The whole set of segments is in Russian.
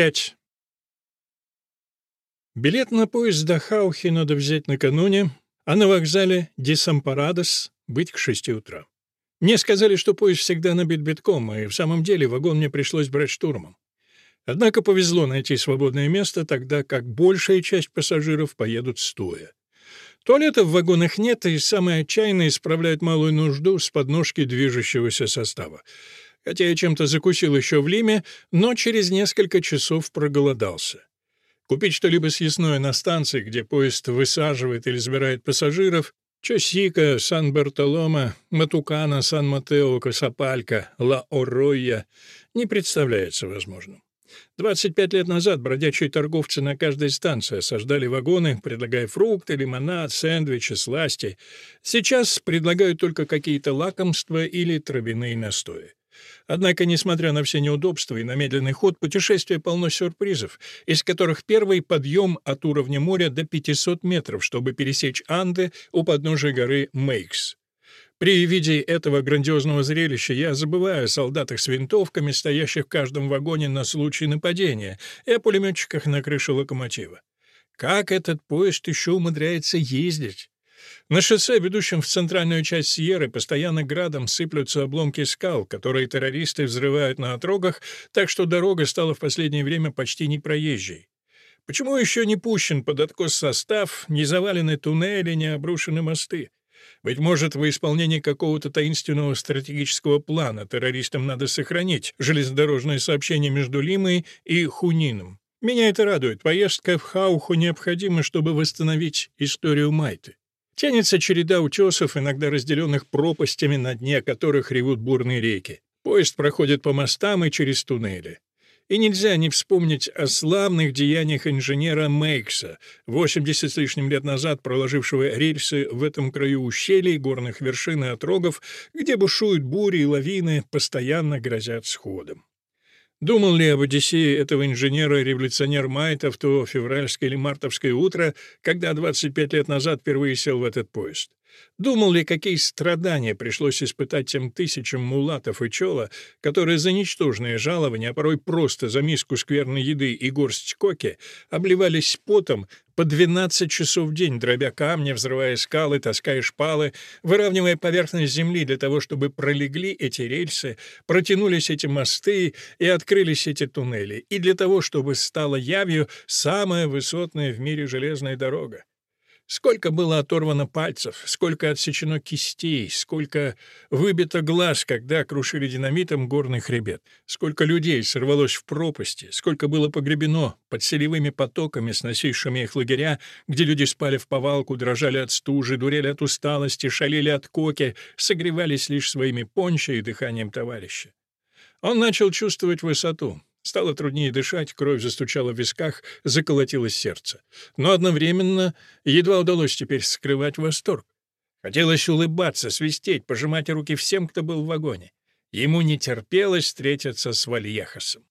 5. Билет на поезд до Хаухи надо взять накануне, а на вокзале Десампарадос быть к шести утра. Мне сказали, что поезд всегда набит битком, и в самом деле вагон мне пришлось брать штурмом. Однако повезло найти свободное место, тогда как большая часть пассажиров поедут стоя. Туалетов в вагонах нет, и самые отчаянные справляют малую нужду с подножки движущегося состава. Хотя я чем-то закусил еще в Лиме, но через несколько часов проголодался. Купить что-либо съестное на станции, где поезд высаживает или забирает пассажиров, Чосика, Сан-Бертолома, Матукана, Сан-Матео, Касапалька, Ла-Оройя не представляется возможным. 25 лет назад бродячие торговцы на каждой станции осаждали вагоны, предлагая фрукты, лимонад, сэндвичи, сласти. Сейчас предлагают только какие-то лакомства или травяные настои. Однако, несмотря на все неудобства и на медленный ход, путешествие полно сюрпризов, из которых первый — подъем от уровня моря до 500 метров, чтобы пересечь Анды у подножия горы Мейкс. При виде этого грандиозного зрелища я забываю о солдатах с винтовками, стоящих в каждом вагоне на случай нападения, и о пулеметчиках на крыше локомотива. Как этот поезд еще умудряется ездить? На шоссе, ведущем в центральную часть Сьерры, постоянно градом сыплются обломки скал, которые террористы взрывают на отрогах, так что дорога стала в последнее время почти непроезжей. Почему еще не пущен под откос состав, не завалены туннели, не обрушены мосты? Быть может, во исполнении какого-то таинственного стратегического плана террористам надо сохранить железнодорожное сообщение между Лимой и Хунином. Меня это радует. Поездка в Хауху необходима, чтобы восстановить историю Майты. Тянется череда утесов, иногда разделенных пропастями, на дне которых ревут бурные реки. Поезд проходит по мостам и через туннели. И нельзя не вспомнить о славных деяниях инженера Мейкса, 80 с лишним лет назад проложившего рельсы в этом краю ущелий, горных вершин и отрогов, где бушуют бури и лавины, постоянно грозят сходом. Думал ли об Одиссее этого инженера-революционер Майта в то февральское или мартовское утро, когда 25 лет назад впервые сел в этот поезд? Думал ли, какие страдания пришлось испытать тем тысячам мулатов и чола, которые за ничтожные жалования, а порой просто за миску скверной еды и горсть коки, обливались потом по 12 часов в день, дробя камни, взрывая скалы, таская шпалы, выравнивая поверхность земли для того, чтобы пролегли эти рельсы, протянулись эти мосты и открылись эти туннели, и для того, чтобы стала явью самая высотная в мире железная дорога. Сколько было оторвано пальцев, сколько отсечено кистей, сколько выбито глаз, когда крушили динамитом горный хребет, сколько людей сорвалось в пропасти, сколько было погребено под селевыми потоками, сносившими их лагеря, где люди спали в повалку, дрожали от стужи, дурели от усталости, шалили от коки, согревались лишь своими пончо и дыханием товарища. Он начал чувствовать высоту, Стало труднее дышать, кровь застучала в висках, заколотилось сердце. Но одновременно едва удалось теперь скрывать восторг. Хотелось улыбаться, свистеть, пожимать руки всем, кто был в вагоне. Ему не терпелось встретиться с Вальехосом.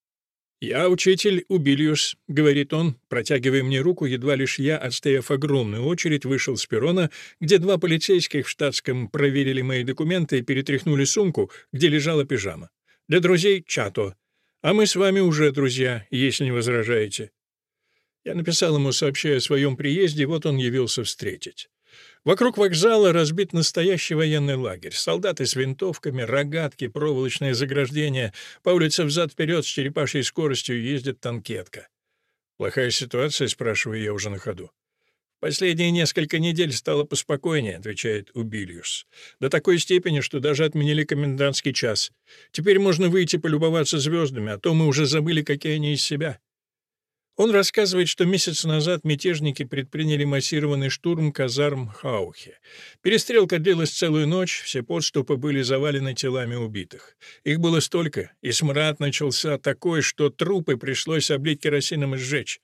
«Я учитель Убильюс», — говорит он, протягивая мне руку, едва лишь я, отстояв огромную очередь, вышел с перрона, где два полицейских в штатском проверили мои документы и перетряхнули сумку, где лежала пижама. Для друзей — чато, а мы с вами уже друзья, если не возражаете». Я написал ему, сообщая о своем приезде, вот он явился встретить. Вокруг вокзала разбит настоящий военный лагерь. Солдаты с винтовками, рогатки, проволочное заграждение. По улице взад-вперед с черепашьей скоростью ездит танкетка. «Плохая ситуация?» — спрашиваю я уже на ходу. «Последние несколько недель стало поспокойнее», — отвечает Убильюс. «До такой степени, что даже отменили комендантский час. Теперь можно выйти полюбоваться звездами, а то мы уже забыли, какие они из себя». Он рассказывает, что месяц назад мятежники предприняли массированный штурм казарм Хаухе. Перестрелка длилась целую ночь, все подступы были завалены телами убитых. Их было столько, и смрад начался такой, что трупы пришлось облить керосином и сжечь.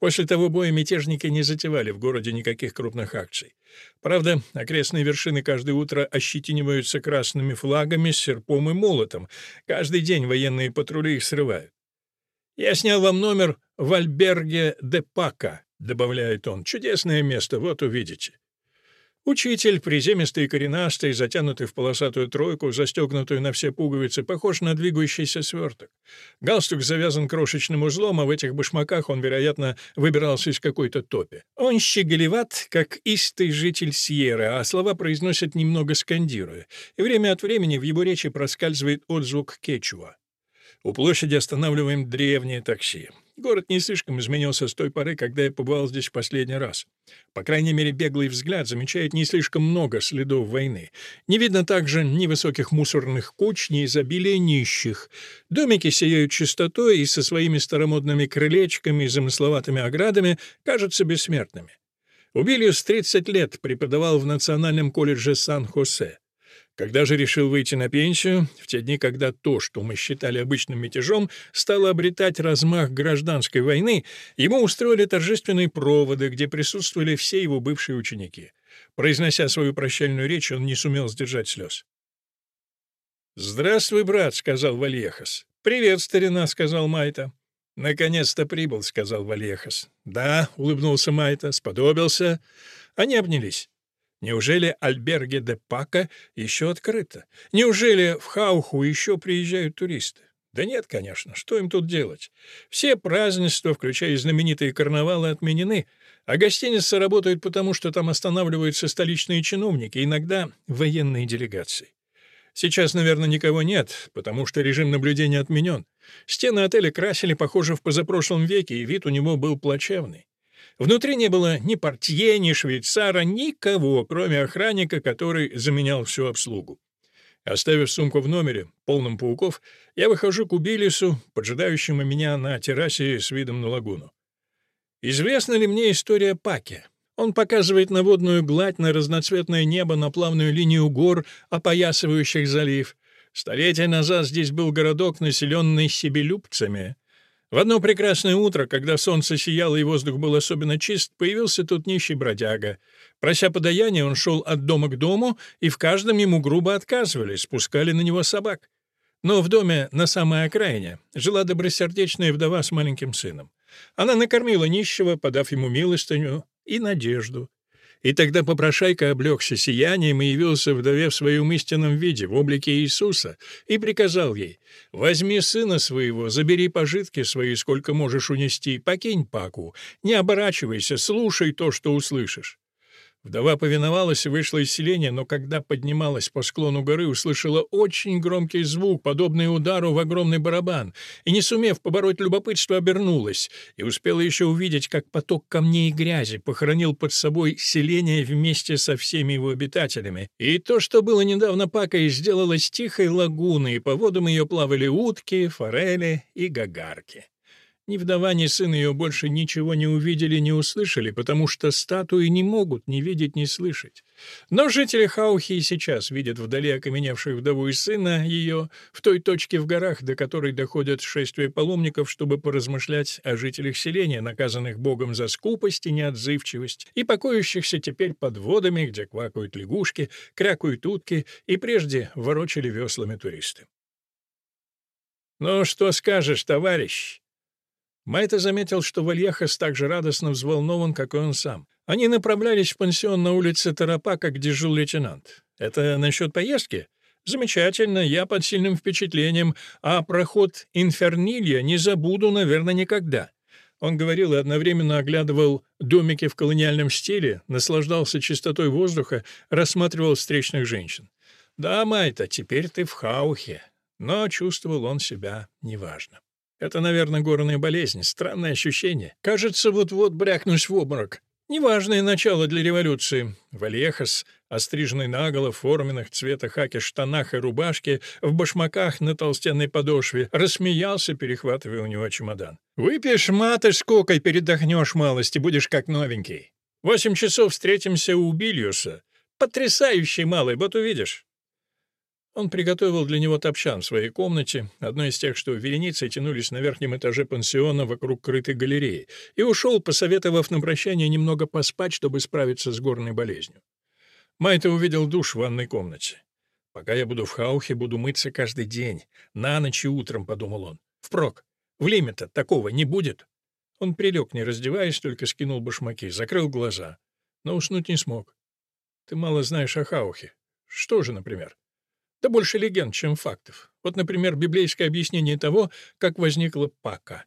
После того боя мятежники не затевали в городе никаких крупных акций. Правда, окрестные вершины каждое утро ощетиниваются красными флагами, серпом и молотом. Каждый день военные патрули их срывают. «Я снял вам номер в Альберге де Пака», — добавляет он. «Чудесное место, вот увидите». Учитель, приземистый и коренастый, затянутый в полосатую тройку, застегнутую на все пуговицы, похож на двигающийся сверток. Галстук завязан крошечным узлом, а в этих башмаках он, вероятно, выбирался из какой-то топи. Он щеголеват, как истый житель Сьерры, а слова произносит немного скандируя, и время от времени в его речи проскальзывает отзвук кечуа. У площади останавливаем древнее такси. Город не слишком изменился с той поры, когда я побывал здесь в последний раз. По крайней мере, беглый взгляд замечает не слишком много следов войны. Не видно также ни высоких мусорных куч, ни изобилия нищих. Домики сияют чистотой и со своими старомодными крылечками и замысловатыми оградами кажутся бессмертными. Убилиус 30 лет преподавал в Национальном колледже Сан-Хосе. Когда же решил выйти на пенсию, в те дни, когда то, что мы считали обычным мятежом, стало обретать размах гражданской войны, ему устроили торжественные проводы, где присутствовали все его бывшие ученики. Произнося свою прощальную речь, он не сумел сдержать слез. «Здравствуй, брат», — сказал Вальехас. «Привет, старина», — сказал Майта. «Наконец-то прибыл», — сказал Вальехас. «Да», — улыбнулся Майта, — «сподобился». Они обнялись. Неужели Альберге де Пака еще открыто? Неужели в Хауху еще приезжают туристы? Да нет, конечно, что им тут делать? Все празднества, включая знаменитые карнавалы, отменены, а гостиница работает потому, что там останавливаются столичные чиновники, иногда военные делегации. Сейчас, наверное, никого нет, потому что режим наблюдения отменен. Стены отеля красили, похоже, в позапрошлом веке, и вид у него был плачевный. Внутри не было ни портье, ни швейцара, никого, кроме охранника, который заменял всю обслугу. Оставив сумку в номере, полном пауков, я выхожу к Убилису, поджидающему меня на террасе с видом на лагуну. Известна ли мне история Паки? Он показывает на водную гладь, на разноцветное небо, на плавную линию гор, опоясывающих залив. Столетия назад здесь был городок, населенный себелюбцами. В одно прекрасное утро, когда солнце сияло и воздух был особенно чист, появился тут нищий бродяга. Прося подаяния, он шел от дома к дому, и в каждом ему грубо отказывали, спускали на него собак. Но в доме на самой окраине жила добросердечная вдова с маленьким сыном. Она накормила нищего, подав ему милостыню и надежду. И тогда попрошайка облегся сиянием и явился вдове в своем истинном виде, в облике Иисуса, и приказал ей, «Возьми сына своего, забери пожитки свои, сколько можешь унести, покинь паку, не оборачивайся, слушай то, что услышишь». Вдова повиновалась и вышла из селения, но когда поднималась по склону горы, услышала очень громкий звук, подобный удару в огромный барабан, и, не сумев побороть любопытство, обернулась, и успела еще увидеть, как поток камней и грязи похоронил под собой селение вместе со всеми его обитателями. И то, что было недавно пакой, сделалось тихой лагуной, и по водам ее плавали утки, форели и гагарки. Ни вдова, ни сын ее больше ничего не увидели, не услышали, потому что статуи не могут ни видеть, ни слышать. Но жители Хаухи и сейчас видят вдали окаменевшую вдову и сына ее в той точке в горах, до которой доходят шествия паломников, чтобы поразмышлять о жителях селения, наказанных Богом за скупость и неотзывчивость, и покоящихся теперь под водами, где квакают лягушки, крякают утки, и прежде ворочали веслами туристы. «Ну, что скажешь, товарищ?» Майта заметил, что Вальяхас так же радостно взволнован, как и он сам. Они направлялись в пансион на улице Тарапака, где жил лейтенант. «Это насчет поездки?» «Замечательно, я под сильным впечатлением, а проход Инфернилья не забуду, наверное, никогда». Он говорил и одновременно оглядывал домики в колониальном стиле, наслаждался чистотой воздуха, рассматривал встречных женщин. «Да, Майта, теперь ты в Хаухе». Но чувствовал он себя неважно. Это, наверное, горная болезнь, странное ощущение. Кажется, вот-вот брякнусь в обморок. Неважное начало для революции. Вальехас, остриженный наголо в форменных цвета хаки штанах и рубашке, в башмаках на толстенной подошве, рассмеялся, перехватывая у него чемодан. «Выпьешь маты с кокой, передохнешь малость и будешь как новенький. Восемь часов встретимся у Бильюса. Потрясающий малый, вот увидишь». Он приготовил для него топчан в своей комнате, одной из тех, что вереницей тянулись на верхнем этаже пансиона вокруг крытой галереи, и ушел, посоветовав на прощание немного поспать, чтобы справиться с горной болезнью. Майта увидел душ в ванной комнате. «Пока я буду в Хаухе, буду мыться каждый день, на ночь и утром», — подумал он. «Впрок, в Лиме-то такого не будет». Он прилег, не раздеваясь, только скинул башмаки, закрыл глаза, но уснуть не смог. Ты мало знаешь о Хаухе. Что же, например? Да больше легенд, чем фактов. Вот, например, библейское объяснение того, как возникла Пака.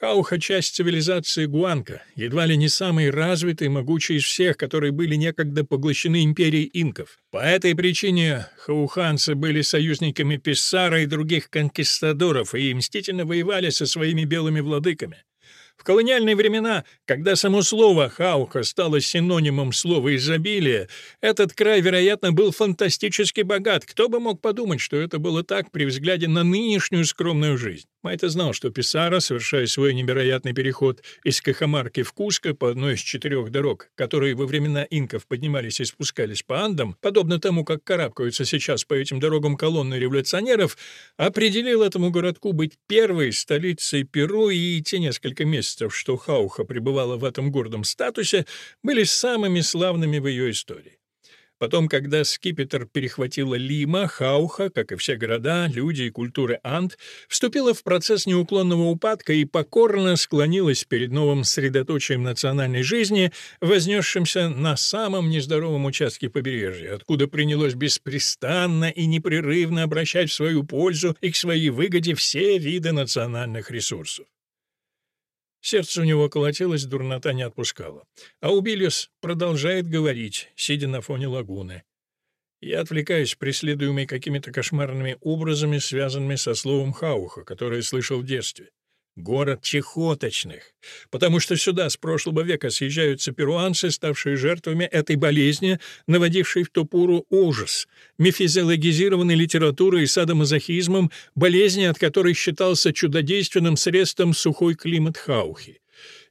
Хауха — часть цивилизации Гуанка, едва ли не самый развитый и могучий из всех, которые были некогда поглощены империей инков. По этой причине хауханцы были союзниками Писсара и других конкистадоров и мстительно воевали со своими белыми владыками. В колониальные времена, когда само слово «хауха» стало синонимом слова «изобилие», этот край, вероятно, был фантастически богат. Кто бы мог подумать, что это было так при взгляде на нынешнюю скромную жизнь? Майта знал, что Писара, совершая свой невероятный переход из Кахамарки в Куско по одной из четырех дорог, которые во времена инков поднимались и спускались по Андам, подобно тому, как карабкаются сейчас по этим дорогам колонны революционеров, определил этому городку быть первой столицей Перу, и те несколько месяцев, что Хауха пребывала в этом гордом статусе, были самыми славными в ее истории. Потом, когда скипетр перехватила Лима, Хауха, как и все города, люди и культуры Ант, вступила в процесс неуклонного упадка и покорно склонилась перед новым средоточием национальной жизни, вознесшимся на самом нездоровом участке побережья, откуда принялось беспрестанно и непрерывно обращать в свою пользу и к своей выгоде все виды национальных ресурсов. Сердце у него колотилось, дурнота не отпускала. А Убилиус продолжает говорить, сидя на фоне лагуны. Я отвлекаюсь, преследуемый какими-то кошмарными образами, связанными со словом «хауха», которое слышал в детстве город чехоточных, потому что сюда с прошлого века съезжаются перуанцы, ставшие жертвами этой болезни, наводившей в ту пору ужас, мифизиологизированной литературой и садомазохизмом, болезни, от которой считался чудодейственным средством сухой климат Хаухи.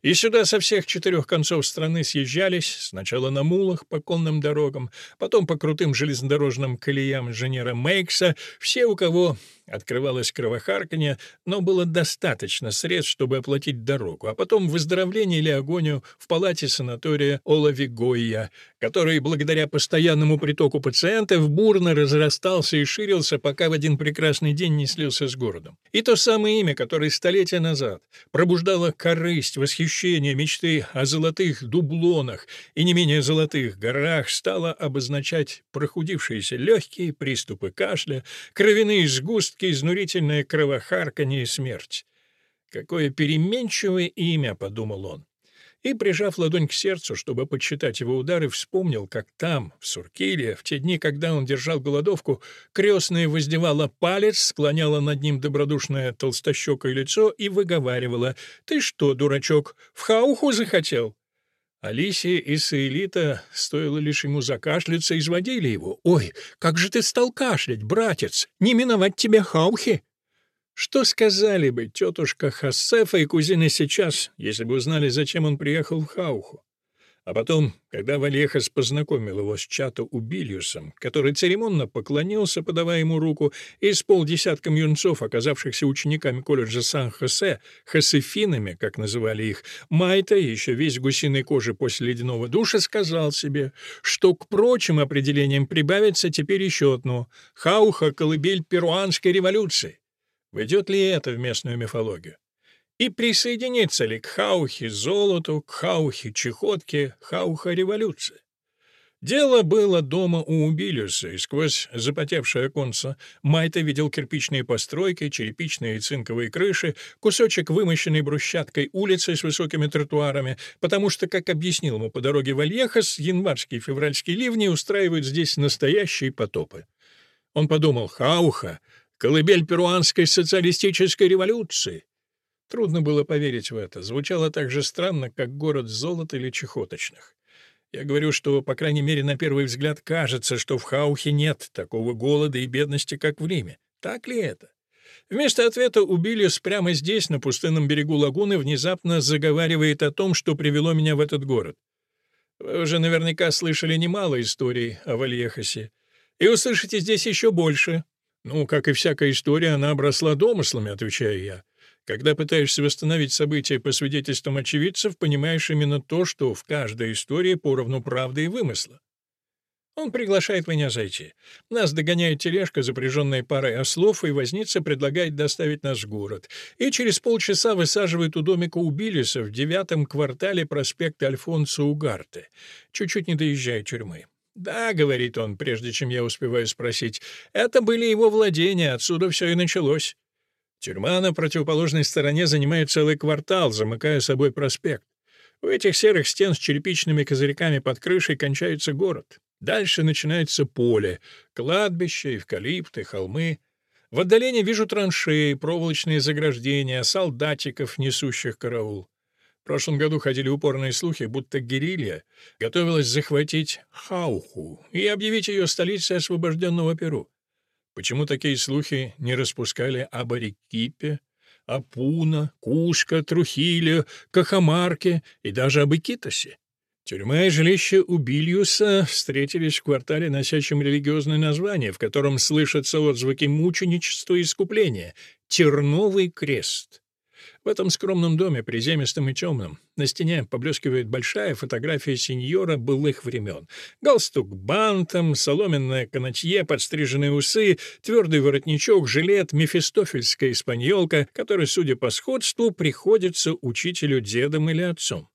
И сюда со всех четырех концов страны съезжались, сначала на мулах по конным дорогам, потом по крутым железнодорожным колеям инженера Мейкса, все, у кого открывалось кровохарканье, но было достаточно средств, чтобы оплатить дорогу, а потом выздоровление или агонию в палате санатория Олавигойя, который, благодаря постоянному притоку пациентов, бурно разрастался и ширился, пока в один прекрасный день не слился с городом. И то самое имя, которое столетия назад пробуждало корысть, восхищение, мечты о золотых дублонах и не менее золотых горах, стало обозначать прохудившиеся легкие приступы кашля, кровяные сгустки, изнурительное кровохарканье и смерть. «Какое переменчивое имя!» — подумал он и, прижав ладонь к сердцу, чтобы подсчитать его удары, вспомнил, как там, в Суркиле, в те дни, когда он держал голодовку, крестная воздевала палец, склоняла над ним добродушное толстощекое лицо и выговаривала «Ты что, дурачок, в хауху захотел?» Алисия и Саэлита, стоило лишь ему закашляться, изводили его. «Ой, как же ты стал кашлять, братец! Не миновать тебе хаухи!» Что сказали бы тетушка Хасефа и кузины сейчас, если бы узнали, зачем он приехал в Хауху? А потом, когда Валехас познакомил его с Чато Убильюсом, который церемонно поклонился, подавая ему руку, и с полдесятком юнцов, оказавшихся учениками колледжа Сан-Хосе, хасефинами, как называли их, Майта, еще весь гусиной кожи после ледяного душа, сказал себе, что к прочим определениям прибавится теперь еще одно — Хауха — колыбель перуанской революции. Войдет ли это в местную мифологию? И присоединится ли к хаухе золоту, к хаухе чехотке, хауха революции? Дело было дома у Убилиуса, и сквозь запотевшее оконце Майта видел кирпичные постройки, черепичные и цинковые крыши, кусочек вымощенной брусчаткой улицы с высокими тротуарами, потому что, как объяснил ему по дороге в Альехас, январские и февральские ливни устраивают здесь настоящие потопы. Он подумал, Хауха колыбель перуанской социалистической революции. Трудно было поверить в это. Звучало так же странно, как город золота или чехоточных. Я говорю, что, по крайней мере, на первый взгляд кажется, что в Хаухе нет такого голода и бедности, как в Риме. Так ли это? Вместо ответа Убилиус прямо здесь, на пустынном берегу лагуны, внезапно заговаривает о том, что привело меня в этот город. Вы уже наверняка слышали немало историй о Вальехасе. И услышите здесь еще больше. «Ну, как и всякая история, она обросла домыслами», — отвечаю я. Когда пытаешься восстановить события по свидетельствам очевидцев, понимаешь именно то, что в каждой истории поровну правды и вымысла. Он приглашает меня зайти. Нас догоняет тележка, запряженная парой ослов, и возница предлагает доставить нас в город. И через полчаса высаживает у домика Убилиса в девятом квартале проспекта Альфонсо Угарте, чуть-чуть не доезжая тюрьмы. «Да», — говорит он, прежде чем я успеваю спросить, — «это были его владения, отсюда все и началось». Тюрьма на противоположной стороне занимает целый квартал, замыкая собой проспект. У этих серых стен с черепичными козырьками под крышей кончается город. Дальше начинается поле, кладбище, эвкалипты, холмы. В отдалении вижу траншеи, проволочные заграждения, солдатиков, несущих караул. В прошлом году ходили упорные слухи, будто герилья готовилась захватить Хауху и объявить ее столицей освобожденного Перу. Почему такие слухи не распускали об Арекипе, Апуна, Кушка, Трухиле, Кахамарке и даже об Икитосе? Тюрьма и жилище Убильюса встретились в квартале, носящем религиозное название, в котором слышатся отзвуки мученичества и искупления — Терновый крест. В этом скромном доме, приземистом и темном, на стене поблескивает большая фотография сеньора былых времен. Галстук бантом, соломенное канатье, подстриженные усы, твердый воротничок, жилет, мефистофельская испаньолка, который, судя по сходству, приходится учителю дедом или отцом.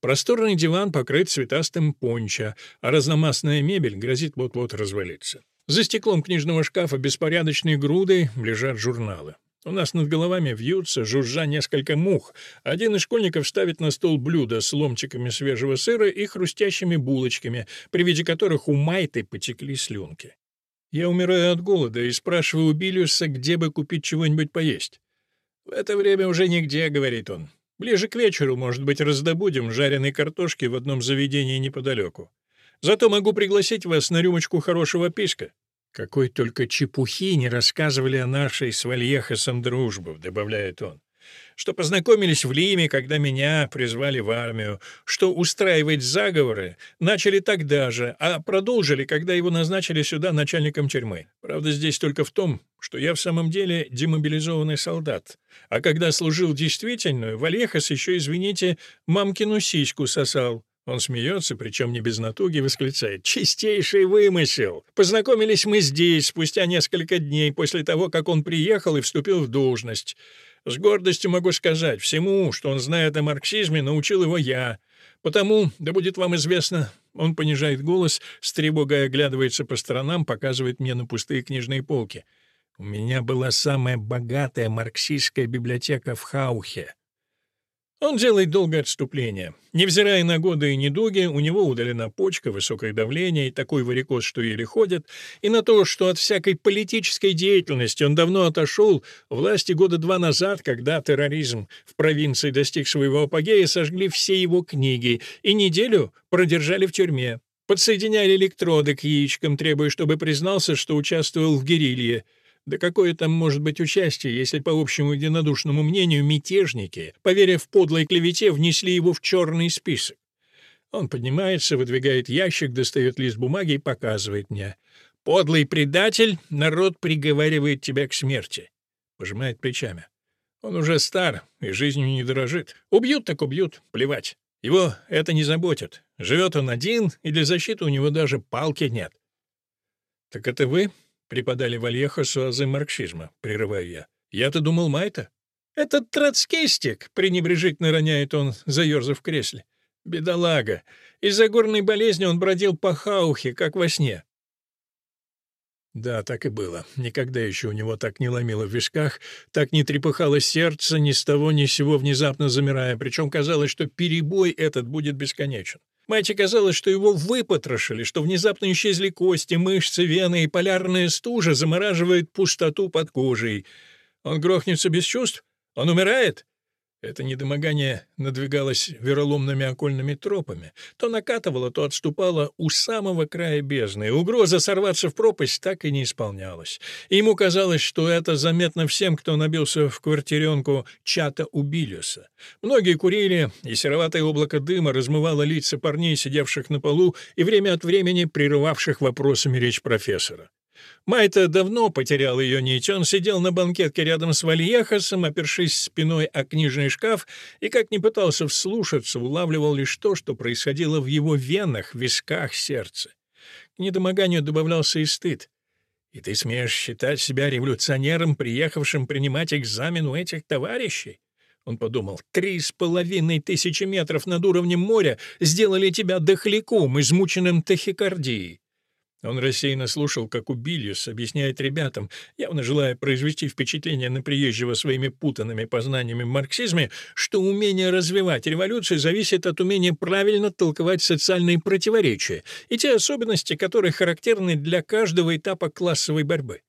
Просторный диван покрыт цветастым пончо, а разномастная мебель грозит вот-вот развалиться. За стеклом книжного шкафа беспорядочной грудой лежат журналы. У нас над головами вьются, жужжа несколько мух. Один из школьников ставит на стол блюдо с ломтиками свежего сыра и хрустящими булочками, при виде которых у Майты потекли слюнки. Я умираю от голода и спрашиваю у Билиуса, где бы купить чего-нибудь поесть. «В это время уже нигде», — говорит он. «Ближе к вечеру, может быть, раздобудем жареной картошки в одном заведении неподалеку. Зато могу пригласить вас на рюмочку хорошего писка». «Какой только чепухи не рассказывали о нашей с Вальехосом дружбе», — добавляет он. «Что познакомились в Лиме, когда меня призвали в армию, что устраивать заговоры начали тогда же, а продолжили, когда его назначили сюда начальником тюрьмы. Правда, здесь только в том, что я в самом деле демобилизованный солдат. А когда служил действительную, Вальехос еще, извините, мамкину сиську сосал». Он смеется, причем не без натуги, восклицает. «Чистейший вымысел! Познакомились мы здесь, спустя несколько дней после того, как он приехал и вступил в должность. С гордостью могу сказать, всему, что он знает о марксизме, научил его я. Потому, да будет вам известно, он понижает голос, с тревогой оглядывается по сторонам, показывает мне на пустые книжные полки. У меня была самая богатая марксистская библиотека в Хаухе. Он делает долгое отступление. Невзирая на годы и недуги, у него удалена почка, высокое давление и такой варикоз, что еле ходит, и на то, что от всякой политической деятельности он давно отошел, власти года два назад, когда терроризм в провинции достиг своего апогея, сожгли все его книги и неделю продержали в тюрьме. Подсоединяли электроды к яичкам, требуя, чтобы признался, что участвовал в герилье. Да какое там может быть участие, если, по общему единодушному мнению, мятежники, поверив подлой клевете, внесли его в черный список? Он поднимается, выдвигает ящик, достает лист бумаги и показывает мне. «Подлый предатель, народ приговаривает тебя к смерти». Пожимает плечами. Он уже стар и жизнью не дорожит. Убьют так убьют, плевать. Его это не заботит. Живет он один, и для защиты у него даже палки нет. «Так это вы преподали Вальехосу азы марксизма, прерываю я. Я-то думал Майта. «Этот троцкистик!» — пренебрежительно роняет он, заерзав в кресле. «Бедолага! Из-за горной болезни он бродил по хаухе, как во сне». Да, так и было. Никогда еще у него так не ломило в висках, так не трепыхало сердце, ни с того ни с сего внезапно замирая, причем казалось, что перебой этот будет бесконечен. Майте казалось, что его выпотрошили, что внезапно исчезли кости, мышцы, вены, и полярная стужа замораживает пустоту под кожей. Он грохнется без чувств? Он умирает? Это недомогание надвигалось вероломными окольными тропами. То накатывало, то отступало у самого края бездны. Угроза сорваться в пропасть так и не исполнялась. И ему казалось, что это заметно всем, кто набился в квартиренку чата у Билюса. Многие курили, и сероватое облако дыма размывало лица парней, сидевших на полу и время от времени прерывавших вопросами речь профессора. Майта давно потерял ее нить. Он сидел на банкетке рядом с Вальехосом, опершись спиной о книжный шкаф, и, как ни пытался вслушаться, улавливал лишь то, что происходило в его венах, висках, сердце. К недомоганию добавлялся и стыд. «И ты смеешь считать себя революционером, приехавшим принимать экзамен у этих товарищей? Он подумал, три с половиной тысячи метров над уровнем моря сделали тебя дохляком, измученным тахикардией. Он рассеянно слушал, как Убильюс объясняет ребятам, явно желая произвести впечатление на приезжего своими путанными познаниями в марксизме, что умение развивать революцию зависит от умения правильно толковать социальные противоречия и те особенности, которые характерны для каждого этапа классовой борьбы.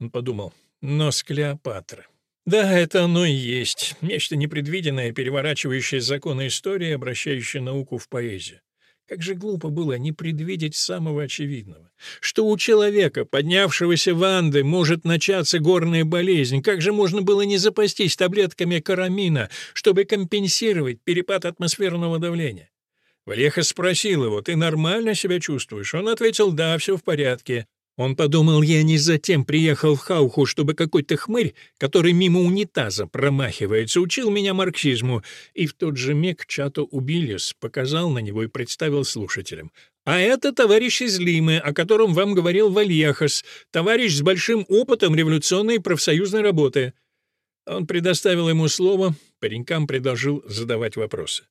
Он подумал, нос Клеопатры. Да, это оно и есть. Нечто непредвиденное, переворачивающее законы истории, обращающее науку в поэзию. Как же глупо было не предвидеть самого очевидного. Что у человека, поднявшегося в Анды, может начаться горная болезнь. Как же можно было не запастись таблетками карамина, чтобы компенсировать перепад атмосферного давления? Валеха спросил его, «Ты нормально себя чувствуешь?» Он ответил, «Да, все в порядке». Он подумал, я не затем приехал в Хауху, чтобы какой-то хмырь, который мимо унитаза промахивается, учил меня марксизму, и в тот же миг Чато Убилис показал на него и представил слушателям. А это товарищ из Лимы, о котором вам говорил Вальехас, товарищ с большим опытом революционной и профсоюзной работы. Он предоставил ему слово, паренькам предложил задавать вопросы.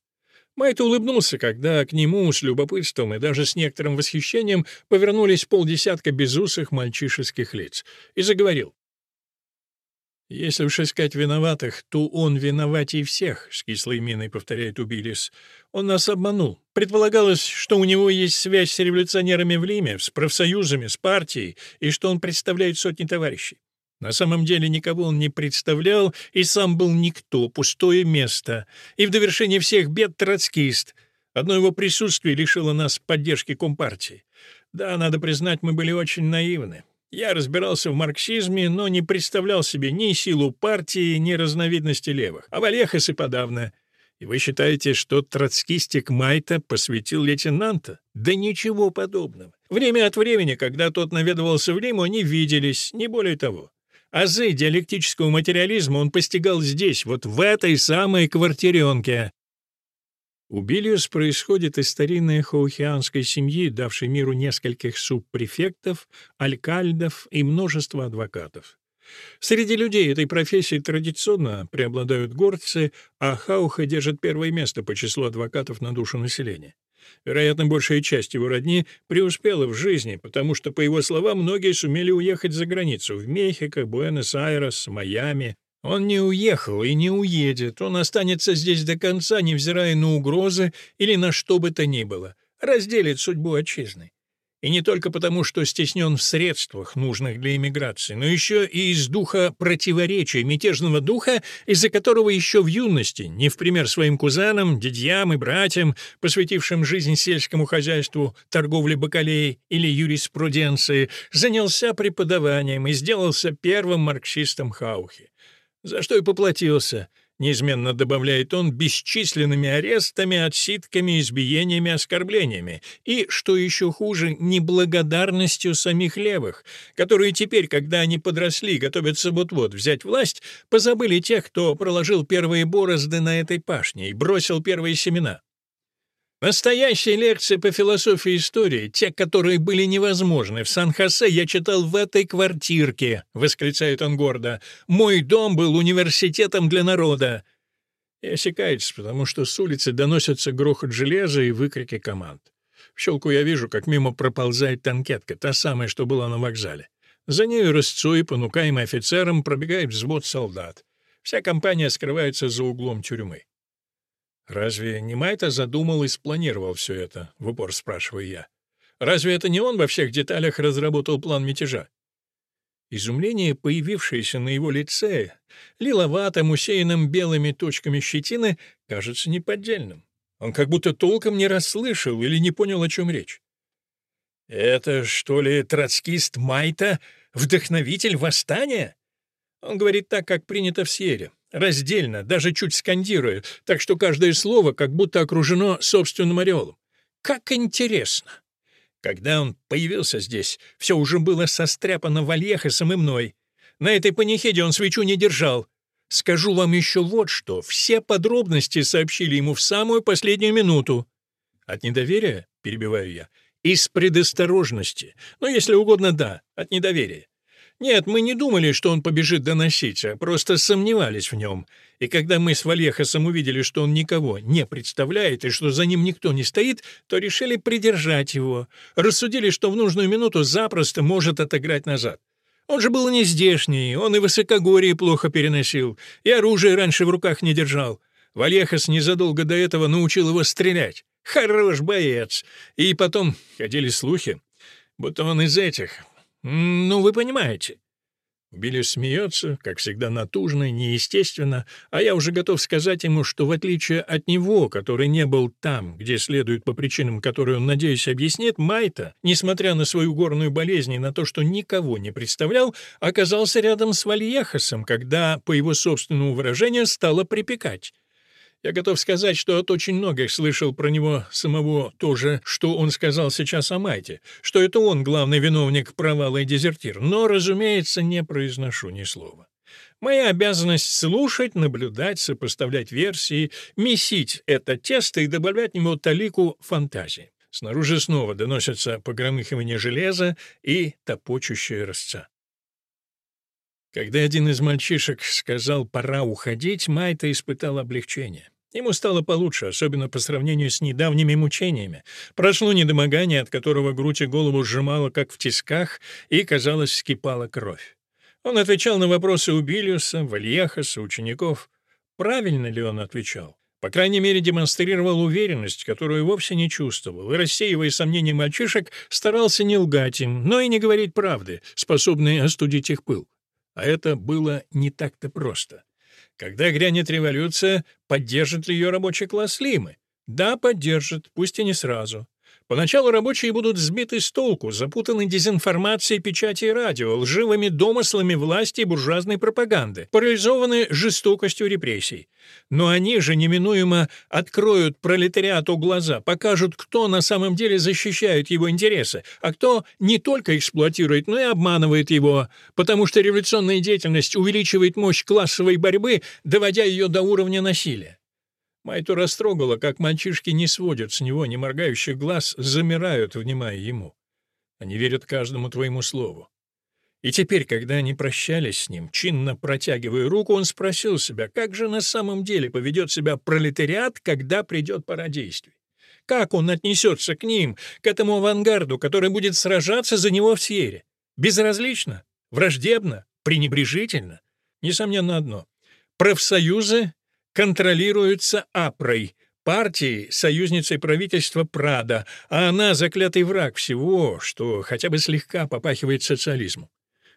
Майт улыбнулся, когда к нему с любопытством и даже с некоторым восхищением повернулись полдесятка безусых мальчишеских лиц, и заговорил. «Если уж искать виноватых, то он виноватей всех», — с кислой миной повторяет Убилис. «Он нас обманул. Предполагалось, что у него есть связь с революционерами в Лиме, с профсоюзами, с партией, и что он представляет сотни товарищей. На самом деле никого он не представлял и сам был никто, пустое место. И в довершение всех бед троцкист. Одно его присутствие лишило нас поддержки Компартии. Да, надо признать, мы были очень наивны. Я разбирался в марксизме, но не представлял себе ни силу партии, ни разновидности левых. А Валехас и подавно. И вы считаете, что троцкистик Майта посвятил лейтенанта? Да ничего подобного. Время от времени, когда тот наведывался в Лиму, они виделись, не более того. Азы диалектического материализма он постигал здесь, вот в этой самой квартиренке. Убилиус происходит из старинной хаухианской семьи, давшей миру нескольких субпрефектов, алькальдов и множество адвокатов. Среди людей этой профессии традиционно преобладают горцы, а Хауха держит первое место по числу адвокатов на душу населения. Вероятно, большая часть его родни преуспела в жизни, потому что, по его словам, многие сумели уехать за границу — в Мехико, Буэнос-Айрес, Майами. Он не уехал и не уедет, он останется здесь до конца, невзирая на угрозы или на что бы то ни было, разделит судьбу отчизны. И не только потому, что стеснен в средствах, нужных для эмиграции, но еще и из духа противоречия, мятежного духа, из-за которого еще в юности, не в пример своим кузенам, дядьям и братьям, посвятившим жизнь сельскому хозяйству, торговле бакалеей или юриспруденции, занялся преподаванием и сделался первым марксистом Хаухи. За что и поплатился — неизменно добавляет он, бесчисленными арестами, отсидками, избиениями, оскорблениями и, что еще хуже, неблагодарностью самих левых, которые теперь, когда они подросли, готовятся вот-вот взять власть, позабыли тех, кто проложил первые борозды на этой пашне и бросил первые семена. Настоящие лекции по философии истории, те, которые были невозможны в Сан-Хосе, я читал в этой квартирке, — восклицает он гордо. Мой дом был университетом для народа. И осекается, потому что с улицы доносятся грохот железа и выкрики команд. В щелку я вижу, как мимо проползает танкетка, та самая, что была на вокзале. За нею рысцой, понукаемый офицером, пробегает взвод солдат. Вся компания скрывается за углом тюрьмы. «Разве не Майта задумал и спланировал все это?» — в упор спрашиваю я. «Разве это не он во всех деталях разработал план мятежа?» Изумление, появившееся на его лице, лиловатым, усеянным белыми точками щетины, кажется неподдельным. Он как будто толком не расслышал или не понял, о чем речь. «Это, что ли, троцкист Майта, вдохновитель восстания?» Он говорит так, как принято в Сьере раздельно, даже чуть скандируя, так что каждое слово как будто окружено собственным ореолом. Как интересно! Когда он появился здесь, все уже было состряпано Вальехосом и мной. На этой панихиде он свечу не держал. Скажу вам еще вот что. Все подробности сообщили ему в самую последнюю минуту. От недоверия, перебиваю я, из предосторожности. Но, если угодно, да, от недоверия. Нет, мы не думали, что он побежит доносить, а просто сомневались в нем. И когда мы с Валехасом увидели, что он никого не представляет и что за ним никто не стоит, то решили придержать его. Рассудили, что в нужную минуту запросто может отыграть назад. Он же был не здешний, он и высокогорье плохо переносил, и оружие раньше в руках не держал. Валехас незадолго до этого научил его стрелять. Хорош боец. И потом ходили слухи, будто он из этих. Ну, вы понимаете. Билли смеется, как всегда натужно, неестественно, а я уже готов сказать ему, что в отличие от него, который не был там, где следует по причинам, которые он, надеюсь, объяснит, Майта, несмотря на свою горную болезнь и на то, что никого не представлял, оказался рядом с Вальехасом, когда, по его собственному выражению, стало припекать. Я готов сказать, что от очень многих слышал про него самого то же, что он сказал сейчас о Майте, что это он главный виновник провала и дезертир, но, разумеется, не произношу ни слова. Моя обязанность — слушать, наблюдать, сопоставлять версии, месить это тесто и добавлять в него талику фантазии. Снаружи снова доносятся погромыхивание железа и топочущая росца. Когда один из мальчишек сказал «пора уходить», Майта испытал облегчение. Ему стало получше, особенно по сравнению с недавними мучениями. Прошло недомогание, от которого грудь и голову сжимало, как в тисках, и, казалось, вскипала кровь. Он отвечал на вопросы Убилиуса, Вальехаса, учеников. Правильно ли он отвечал? По крайней мере, демонстрировал уверенность, которую вовсе не чувствовал, и, рассеивая сомнения мальчишек, старался не лгать им, но и не говорить правды, способной остудить их пыл. А это было не так-то просто. Когда грянет революция, поддержит ли ее рабочий класс Лимы? Да, поддержит, пусть и не сразу. Поначалу рабочие будут сбиты с толку, запутаны дезинформацией печати и радио, лживыми домыслами власти и буржуазной пропаганды, парализованы жестокостью репрессий. Но они же неминуемо откроют пролетариату глаза, покажут, кто на самом деле защищает его интересы, а кто не только эксплуатирует, но и обманывает его, потому что революционная деятельность увеличивает мощь классовой борьбы, доводя ее до уровня насилия. Майту растрогало, как мальчишки не сводят с него не моргающих глаз, замирают, внимая ему. Они верят каждому твоему слову. И теперь, когда они прощались с ним, чинно протягивая руку, он спросил себя, как же на самом деле поведет себя пролетариат, когда придет пора действий. Как он отнесется к ним, к этому авангарду, который будет сражаться за него в Сьере? Безразлично? Враждебно? Пренебрежительно? Несомненно одно. Профсоюзы контролируются АПРой, партией, союзницей правительства Прада, а она заклятый враг всего, что хотя бы слегка попахивает социализмом.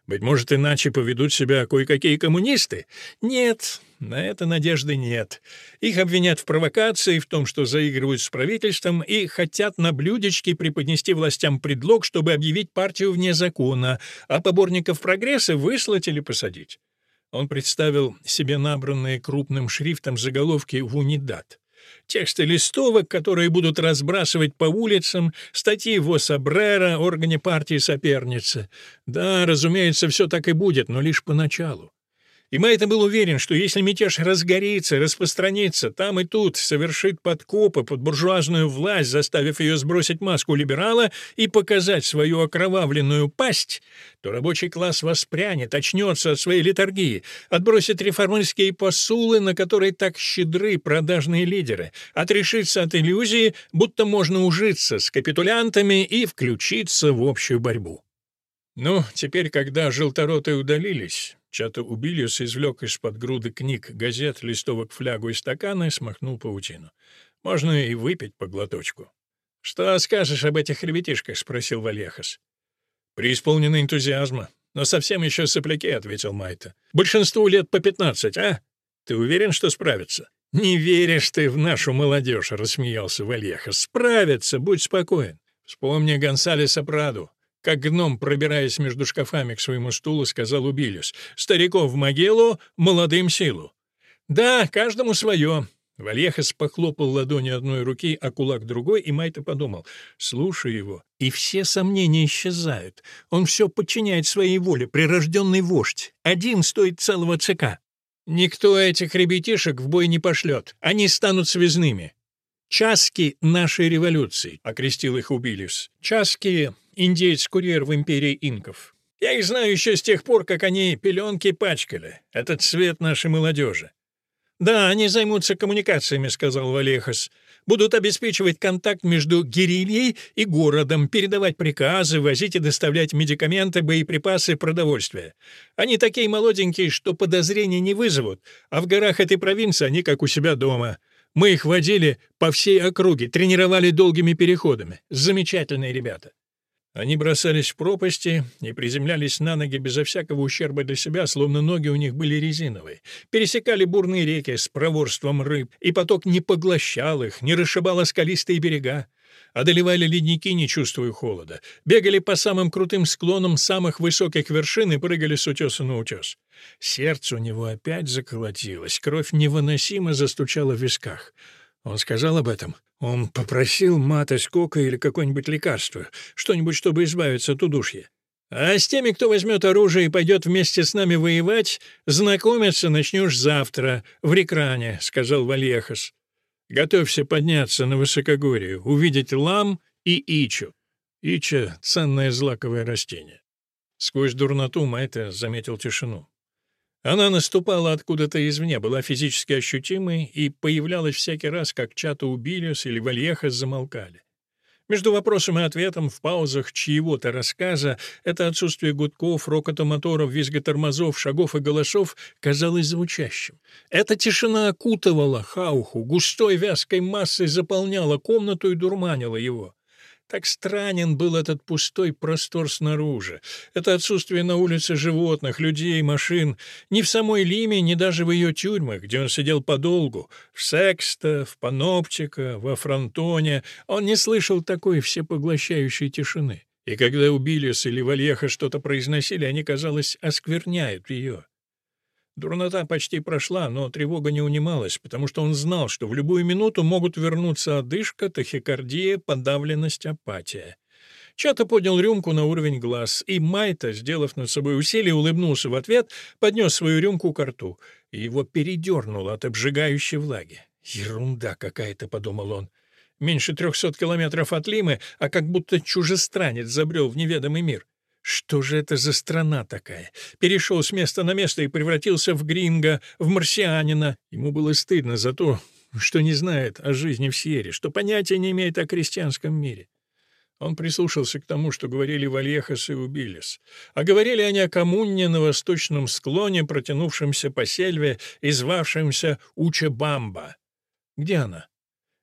Быть может, иначе поведут себя кое-какие коммунисты? Нет, на это надежды нет. Их обвинят в провокации, в том, что заигрывают с правительством и хотят на блюдечке преподнести властям предлог, чтобы объявить партию вне закона, а поборников прогресса выслать или посадить. Он представил себе набранные крупным шрифтом заголовки в унидат. Тексты листовок, которые будут разбрасывать по улицам, статьи в органе партии соперницы. Да, разумеется, все так и будет, но лишь поначалу. И Майта был уверен, что если мятеж разгорится, распространится там и тут, совершит подкопы под буржуазную власть, заставив ее сбросить маску либерала и показать свою окровавленную пасть, то рабочий класс воспрянет, очнется от своей литургии, отбросит реформистские посулы, на которые так щедры продажные лидеры, отрешится от иллюзии, будто можно ужиться с капитулянтами и включиться в общую борьбу. Ну, теперь, когда желторотые удалились, Чато Убилиус извлек из-под груды книг, газет, листовок, флягу и стакана и смахнул паутину. «Можно и выпить по глоточку». «Что скажешь об этих ребятишках?» — спросил Валехас. «Преисполненный энтузиазма. Но совсем еще сопляки», — ответил Майта. «Большинству лет по пятнадцать, а? Ты уверен, что справятся?» «Не веришь ты в нашу молодежь», — рассмеялся Вальехас. «Справятся, будь спокоен. Вспомни Гонсалеса Праду. Как гном, пробираясь между шкафами к своему стулу, сказал Убилюс. «Стариков в могилу, молодым силу». «Да, каждому свое». Вальехас похлопал ладонью одной руки, а кулак другой, и Майта подумал. «Слушай его, и все сомнения исчезают. Он все подчиняет своей воле, прирожденный вождь. Один стоит целого ЦК. Никто этих ребятишек в бой не пошлет. Они станут связными. «Часки нашей революции», — окрестил их Убилюс. «Часки индеец-курьер в империи инков. Я их знаю еще с тех пор, как они пеленки пачкали. Это цвет нашей молодежи. «Да, они займутся коммуникациями», — сказал Валехас. «Будут обеспечивать контакт между герильей и городом, передавать приказы, возить и доставлять медикаменты, боеприпасы, продовольствие. Они такие молоденькие, что подозрений не вызовут, а в горах этой провинции они как у себя дома. Мы их водили по всей округе, тренировали долгими переходами. Замечательные ребята». Они бросались в пропасти и приземлялись на ноги безо всякого ущерба для себя, словно ноги у них были резиновые. Пересекали бурные реки с проворством рыб, и поток не поглощал их, не расшибал скалистые берега. Одолевали ледники, не чувствуя холода. Бегали по самым крутым склонам самых высоких вершин и прыгали с утеса на утес. Сердце у него опять заколотилось, кровь невыносимо застучала в висках. Он сказал об этом. Он попросил мата скока или какое-нибудь лекарство, что-нибудь, чтобы избавиться от удушья. А с теми, кто возьмет оружие и пойдет вместе с нами воевать, знакомиться начнешь завтра, в Рекране», — сказал Вальехас. «Готовься подняться на высокогорье, увидеть лам и ичу. Ича — ценное злаковое растение». Сквозь дурноту Майта заметил тишину. Она наступала откуда-то извне, была физически ощутимой и появлялась всякий раз, как Чата Убилиус или Вальехас замолкали. Между вопросом и ответом, в паузах чьего-то рассказа, это отсутствие гудков, рокота моторов, визга тормозов, шагов и голосов казалось звучащим. Эта тишина окутывала Хауху, густой вязкой массой заполняла комнату и дурманила его. Так странен был этот пустой простор снаружи. Это отсутствие на улице животных, людей, машин. Ни в самой Лиме, ни даже в ее тюрьмах, где он сидел подолгу. В Секста, в Паноптика, во Фронтоне. Он не слышал такой всепоглощающей тишины. И когда Убилис или Вальеха что-то произносили, они, казалось, оскверняют ее. Дурнота почти прошла, но тревога не унималась, потому что он знал, что в любую минуту могут вернуться одышка, тахикардия, подавленность, апатия. Чато поднял рюмку на уровень глаз, и Майта, сделав над собой усилие, улыбнулся в ответ, поднес свою рюмку к рту, и его передернуло от обжигающей влаги. «Ерунда какая-то», — подумал он. «Меньше трехсот километров от Лимы, а как будто чужестранец забрел в неведомый мир». Что же это за страна такая? Перешел с места на место и превратился в гринга, в марсианина. Ему было стыдно за то, что не знает о жизни в Сьере, что понятия не имеет о крестьянском мире. Он прислушался к тому, что говорили Вальехас и Убилис. А говорили они о коммуне на восточном склоне, протянувшемся по сельве и звавшемся Учебамба. Где она?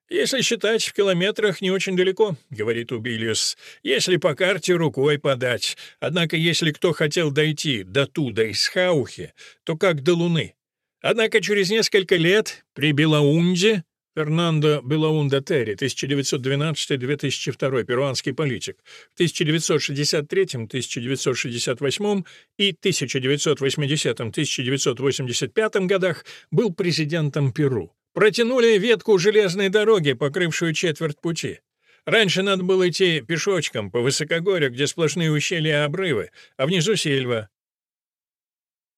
«Если считать в километрах, не очень далеко», — говорит Убилиус. «Если по карте рукой подать. Однако, если кто хотел дойти до туда из Хаухи, то как до Луны. Однако через несколько лет при Белаунде Фернандо Белаунда Терри, 1912-2002, перуанский политик, в 1963-1968 и 1980-1985 годах был президентом Перу. Протянули ветку железной дороги, покрывшую четверть пути. Раньше надо было идти пешочком по высокогорью, где сплошные ущелья и обрывы, а внизу сельва.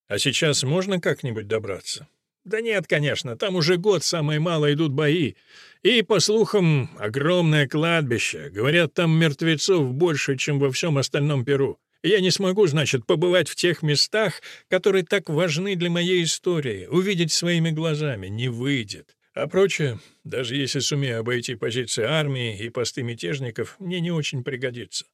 А сейчас можно как-нибудь добраться? Да нет, конечно, там уже год самое мало идут бои. И, по слухам, огромное кладбище. Говорят, там мертвецов больше, чем во всем остальном Перу. Я не смогу, значит, побывать в тех местах, которые так важны для моей истории, увидеть своими глазами. Не выйдет. А прочее, даже если сумею обойти позиции армии и посты мятежников, мне не очень пригодится.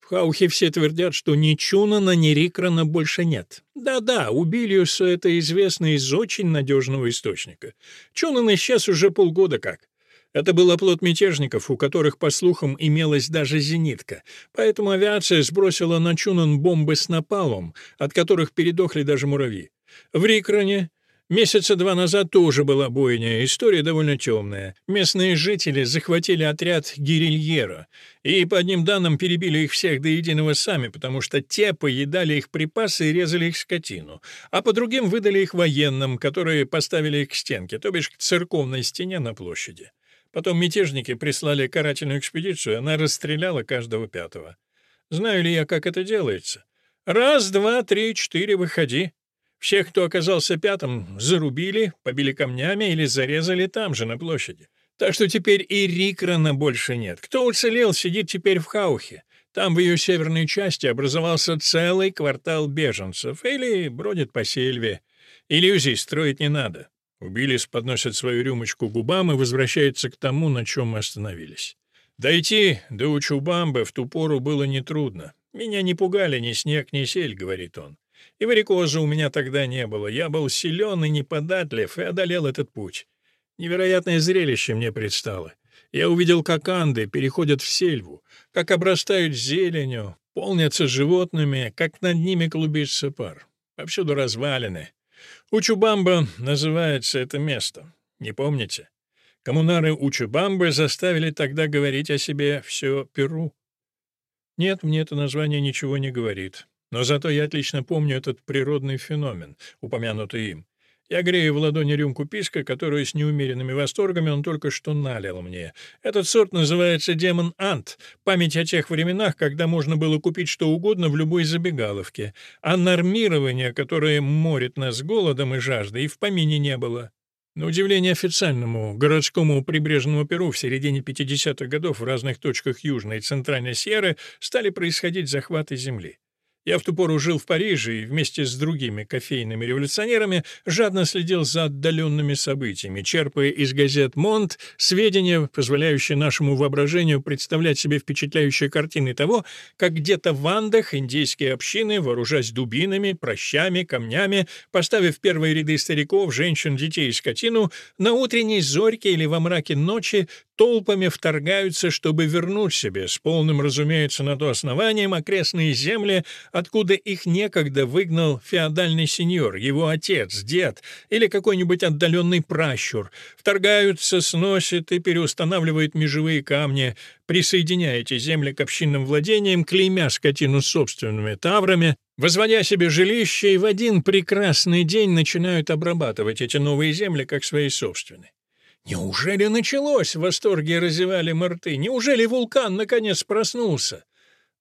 В Хаухе все твердят, что ни Чунана, ни Рикрана больше нет. Да-да, у Билиуса это известно из очень надежного источника. Чунан исчез уже полгода как. Это был оплот мятежников, у которых, по слухам, имелась даже зенитка. Поэтому авиация сбросила на Чунан бомбы с напалом, от которых передохли даже муравьи. В Рикране Месяца два назад тоже была бойня, история довольно темная. Местные жители захватили отряд гирильера, и, по одним данным, перебили их всех до единого сами, потому что те поедали их припасы и резали их скотину, а по другим выдали их военным, которые поставили их к стенке, то бишь к церковной стене на площади. Потом мятежники прислали карательную экспедицию, она расстреляла каждого пятого. Знаю ли я, как это делается? Раз, два, три, четыре, выходи. Всех, кто оказался пятым, зарубили, побили камнями или зарезали там же, на площади. Так что теперь и Рикрана больше нет. Кто уцелел, сидит теперь в Хаухе. Там в ее северной части образовался целый квартал беженцев или бродит по сельве. Иллюзий строить не надо. Убилис подносит свою рюмочку к губам и возвращается к тому, на чем мы остановились. «Дойти до Учубамбы в ту пору было нетрудно. Меня не пугали ни снег, ни сель», — говорит он. «И варикоза у меня тогда не было. Я был силен и неподатлив и одолел этот путь. Невероятное зрелище мне предстало. Я увидел, как анды переходят в сельву, как обрастают зеленью, полнятся животными, как над ними клубится пар. Повсюду развалины. Учубамба называется это место. Не помните? Коммунары Учубамбы заставили тогда говорить о себе все Перу. Нет, мне это название ничего не говорит. Но зато я отлично помню этот природный феномен, упомянутый им. Я грею в ладони рюмку писка, которую с неумеренными восторгами он только что налил мне. Этот сорт называется «Демон Ант», память о тех временах, когда можно было купить что угодно в любой забегаловке, а нормирования, которое морит нас голодом и жаждой, и в помине не было. На удивление официальному городскому прибрежному Перу в середине 50-х годов в разных точках Южной и Центральной Сьерры стали происходить захваты земли. Я в ту пору жил в Париже и вместе с другими кофейными революционерами жадно следил за отдаленными событиями, черпая из газет «Монт» сведения, позволяющие нашему воображению представлять себе впечатляющие картины того, как где-то в Андах индейские общины, вооружаясь дубинами, прощами, камнями, поставив первые ряды стариков, женщин, детей и скотину, на утренней зорьке или во мраке ночи толпами вторгаются, чтобы вернуть себе, с полным, разумеется, на то основанием, окрестные земли, откуда их некогда выгнал феодальный сеньор, его отец, дед или какой-нибудь отдаленный пращур, вторгаются, сносят и переустанавливают межевые камни, присоединяя эти земли к общинным владениям, клеймя скотину собственными таврами, возводя себе жилище и в один прекрасный день начинают обрабатывать эти новые земли как свои собственные. «Неужели началось?» — в восторге разевали мы рты. «Неужели вулкан наконец проснулся?»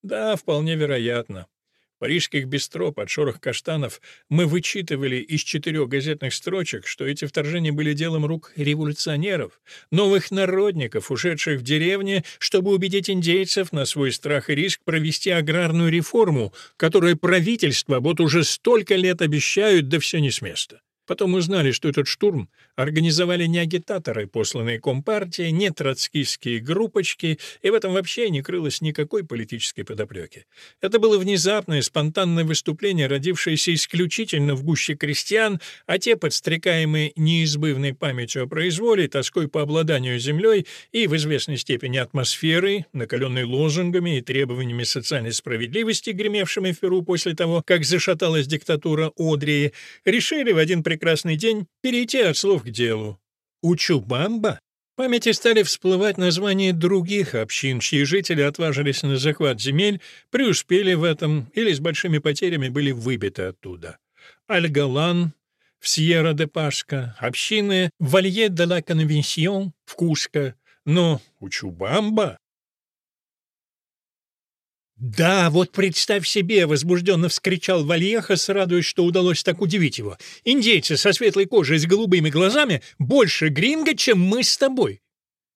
«Да, вполне вероятно. Парижских бистро под шорох каштанов мы вычитывали из четырех газетных строчек, что эти вторжения были делом рук революционеров, новых народников, ушедших в деревни, чтобы убедить индейцев на свой страх и риск провести аграрную реформу, которую правительство вот уже столько лет обещают, да все не с места. Потом узнали, что этот штурм организовали не агитаторы, посланные Компартией, не троцкистские группочки, и в этом вообще не крылось никакой политической подоплеки. Это было внезапное, спонтанное выступление, родившееся исключительно в гуще крестьян, а те, подстрекаемые неизбывной памятью о произволе, тоской по обладанию землей и в известной степени атмосферой, накаленной лозунгами и требованиями социальной справедливости, гремевшими в Перу после того, как зашаталась диктатура Одрии, решили в один прекрасный прекрасный день перейти от слов к делу. У Чубамба в памяти стали всплывать названия других общин, чьи жители отважились на захват земель, преуспели в этом или с большими потерями были выбиты оттуда. Альгалан в Сьерра-де-Пашка, общины Валье де ла Конвенсион в Куско, но у Чубамба «Да, вот представь себе!» — возбужденно вскричал Вальехас, радуясь, что удалось так удивить его. «Индейцы со светлой кожей и с голубыми глазами больше гринго, чем мы с тобой!»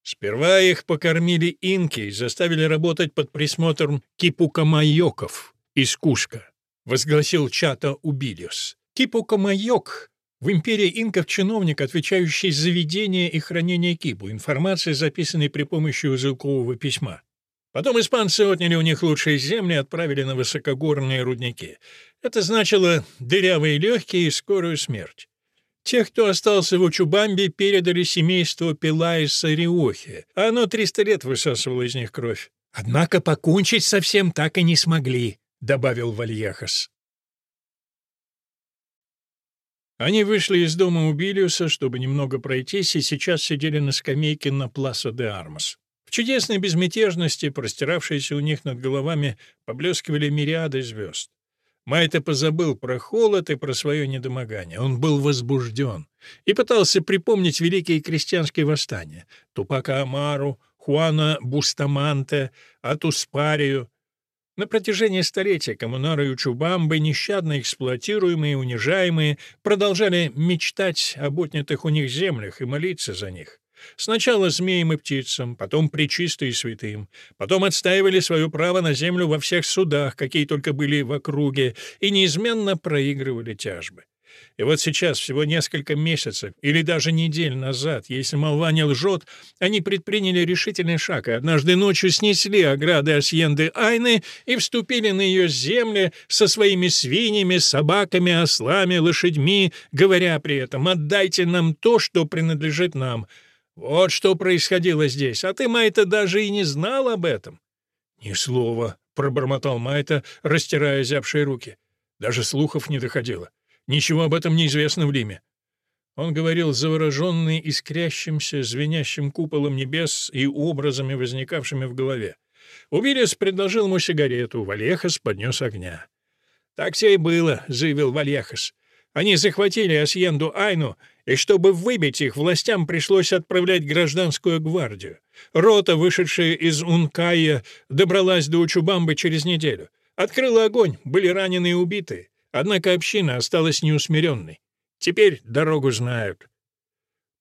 Сперва их покормили инки и заставили работать под присмотром кипукамайоков из Кушка, — возгласил Чата Убилиус. Кипукамайок в империи инков чиновник, отвечающий за ведение и хранение кипу, информации, записанной при помощи узелкового письма. Потом испанцы отняли у них лучшие земли и отправили на высокогорные рудники. Это значило дырявые легкие и скорую смерть. Тех, кто остался в Учубамбе, передали семейству Пилаиса Риохи, а оно 300 лет высасывало из них кровь. «Однако покончить совсем так и не смогли», — добавил Вальяхас. Они вышли из дома Убилиуса, чтобы немного пройтись, и сейчас сидели на скамейке на Пласа де Армас. Чудесной безмятежности, простиравшейся у них над головами, поблескивали мириады звезд. Майта позабыл про холод и про свое недомогание. Он был возбужден и пытался припомнить великие крестьянские восстания — Тупака Амару, Хуана Бустаманте, Атуспарию. На протяжении столетия коммунары и Чубамбы, нещадно эксплуатируемые и унижаемые, продолжали мечтать об отнятых у них землях и молиться за них. Сначала змеям и птицам, потом причисто и святым. Потом отстаивали свое право на землю во всех судах, какие только были в округе, и неизменно проигрывали тяжбы. И вот сейчас, всего несколько месяцев или даже недель назад, если молва не лжет, они предприняли решительный шаг и однажды ночью снесли ограды Асьенды Айны и вступили на ее земли со своими свиньями, собаками, ослами, лошадьми, говоря при этом «отдайте нам то, что принадлежит нам». Вот что происходило здесь, а ты, Майта, даже и не знал об этом. «Ни слова», — пробормотал Майта, растирая зябшие руки. «Даже слухов не доходило. Ничего об этом не известно в Лиме. Он говорил завороженный искрящимся, звенящим куполом небес и образами, возникавшими в голове. Убилис предложил ему сигарету, Вальехас поднес огня. «Так все и было», — заявил Вальехас. «Они захватили Асьенду Айну, и чтобы выбить их, властям пришлось отправлять гражданскую гвардию. Рота, вышедшая из Ункая, добралась до Учубамбы через неделю. Открыла огонь, были ранены и убиты. Однако община осталась неусмиренной. Теперь дорогу знают.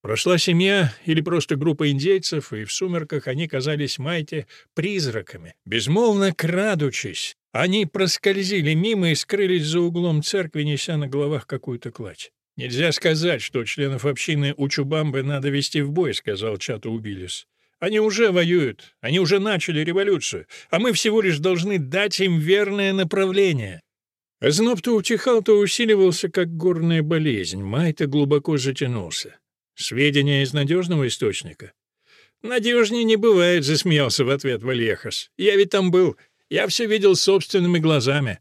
Прошла семья или просто группа индейцев, и в сумерках они казались Майте призраками. Безмолвно крадучись, они проскользили мимо и скрылись за углом церкви, неся на головах какую-то кладь. «Нельзя сказать, что членов общины Учубамбы надо вести в бой», — сказал Чато Убилис. «Они уже воюют, они уже начали революцию, а мы всего лишь должны дать им верное направление. Озноб то утихал, то усиливался, как горная болезнь. Майта глубоко затянулся. «Сведения из надежного источника?» «Надежнее не бывает», — засмеялся в ответ Вальехас. «Я ведь там был. Я все видел собственными глазами».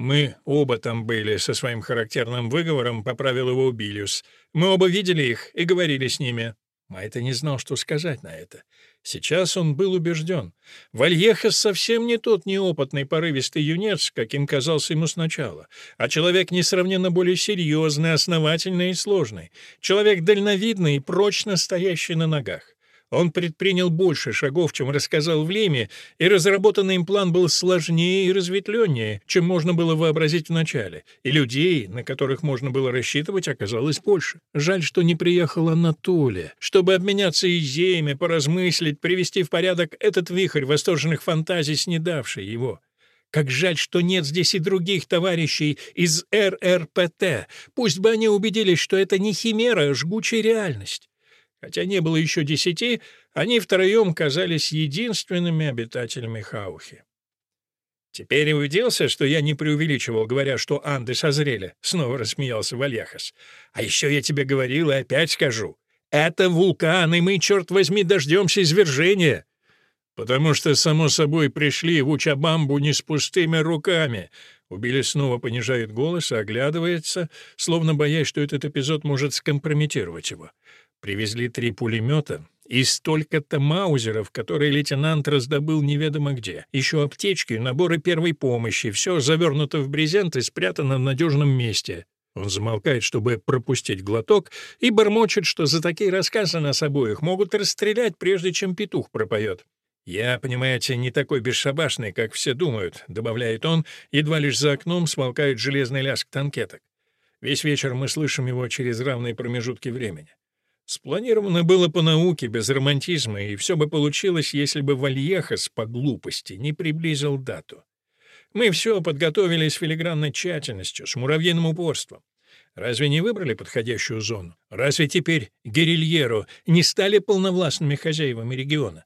«Мы оба там были», — со своим характерным выговором поправил его Убилиус. «Мы оба видели их и говорили с ними». Майта не знал, что сказать на это. Сейчас он был убежден. Вальехас совсем не тот неопытный порывистый юнец, каким казался ему сначала, а человек несравненно более серьезный, основательный и сложный, человек дальновидный и прочно стоящий на ногах. Он предпринял больше шагов, чем рассказал в Лиме, и разработанный им план был сложнее и разветвленнее, чем можно было вообразить вначале, и людей, на которых можно было рассчитывать, оказалось больше. Жаль, что не приехала Анатолия, чтобы обменяться идеями, поразмыслить, привести в порядок этот вихрь восторженных фантазий, снедавший его. Как жаль, что нет здесь и других товарищей из РРПТ. Пусть бы они убедились, что это не химера, а жгучая реальность. Хотя не было еще десяти, они втроем казались единственными обитателями Хаухи. «Теперь убедился, что я не преувеличивал, говоря, что Анды созрели», — снова рассмеялся Вальяхас. «А еще я тебе говорил и опять скажу. Это вулкан, и мы, черт возьми, дождемся извержения». «Потому что, само собой, пришли в Учабамбу не с пустыми руками», Убили снова понижает голос оглядывается, словно боясь, что этот эпизод может скомпрометировать его. Привезли три пулемета и столько-то маузеров, которые лейтенант раздобыл неведомо где. Еще аптечки, наборы первой помощи, все завернуто в брезент и спрятано в надежном месте. Он замолкает, чтобы пропустить глоток, и бормочет, что за такие рассказы нас обоих могут расстрелять, прежде чем петух пропоет. «Я, понимаете, не такой бесшабашный, как все думают», — добавляет он, едва лишь за окном смолкает железный лязг танкеток. Весь вечер мы слышим его через равные промежутки времени. Спланировано было по науке, без романтизма, и все бы получилось, если бы Вальехас по глупости не приблизил дату. Мы все подготовили с филигранной тщательностью, с муравьиным упорством. Разве не выбрали подходящую зону? Разве теперь Герильеро не стали полновластными хозяевами региона?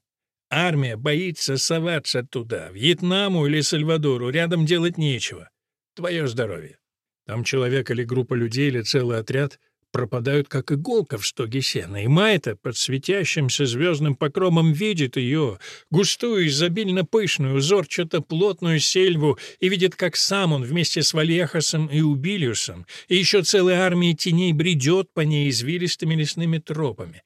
Армия боится соваться туда, Вьетнаму или Сальвадору, рядом делать нечего. Твое здоровье. Там человек или группа людей или целый отряд — пропадают, как иголка в стоге сена, и Майта под светящимся звездным покромом видит ее, густую, изобильно пышную, узорчато-плотную сельву, и видит, как сам он вместе с Вальехасом и Убилиусом, и еще целая армия теней бредет по ней извилистыми лесными тропами.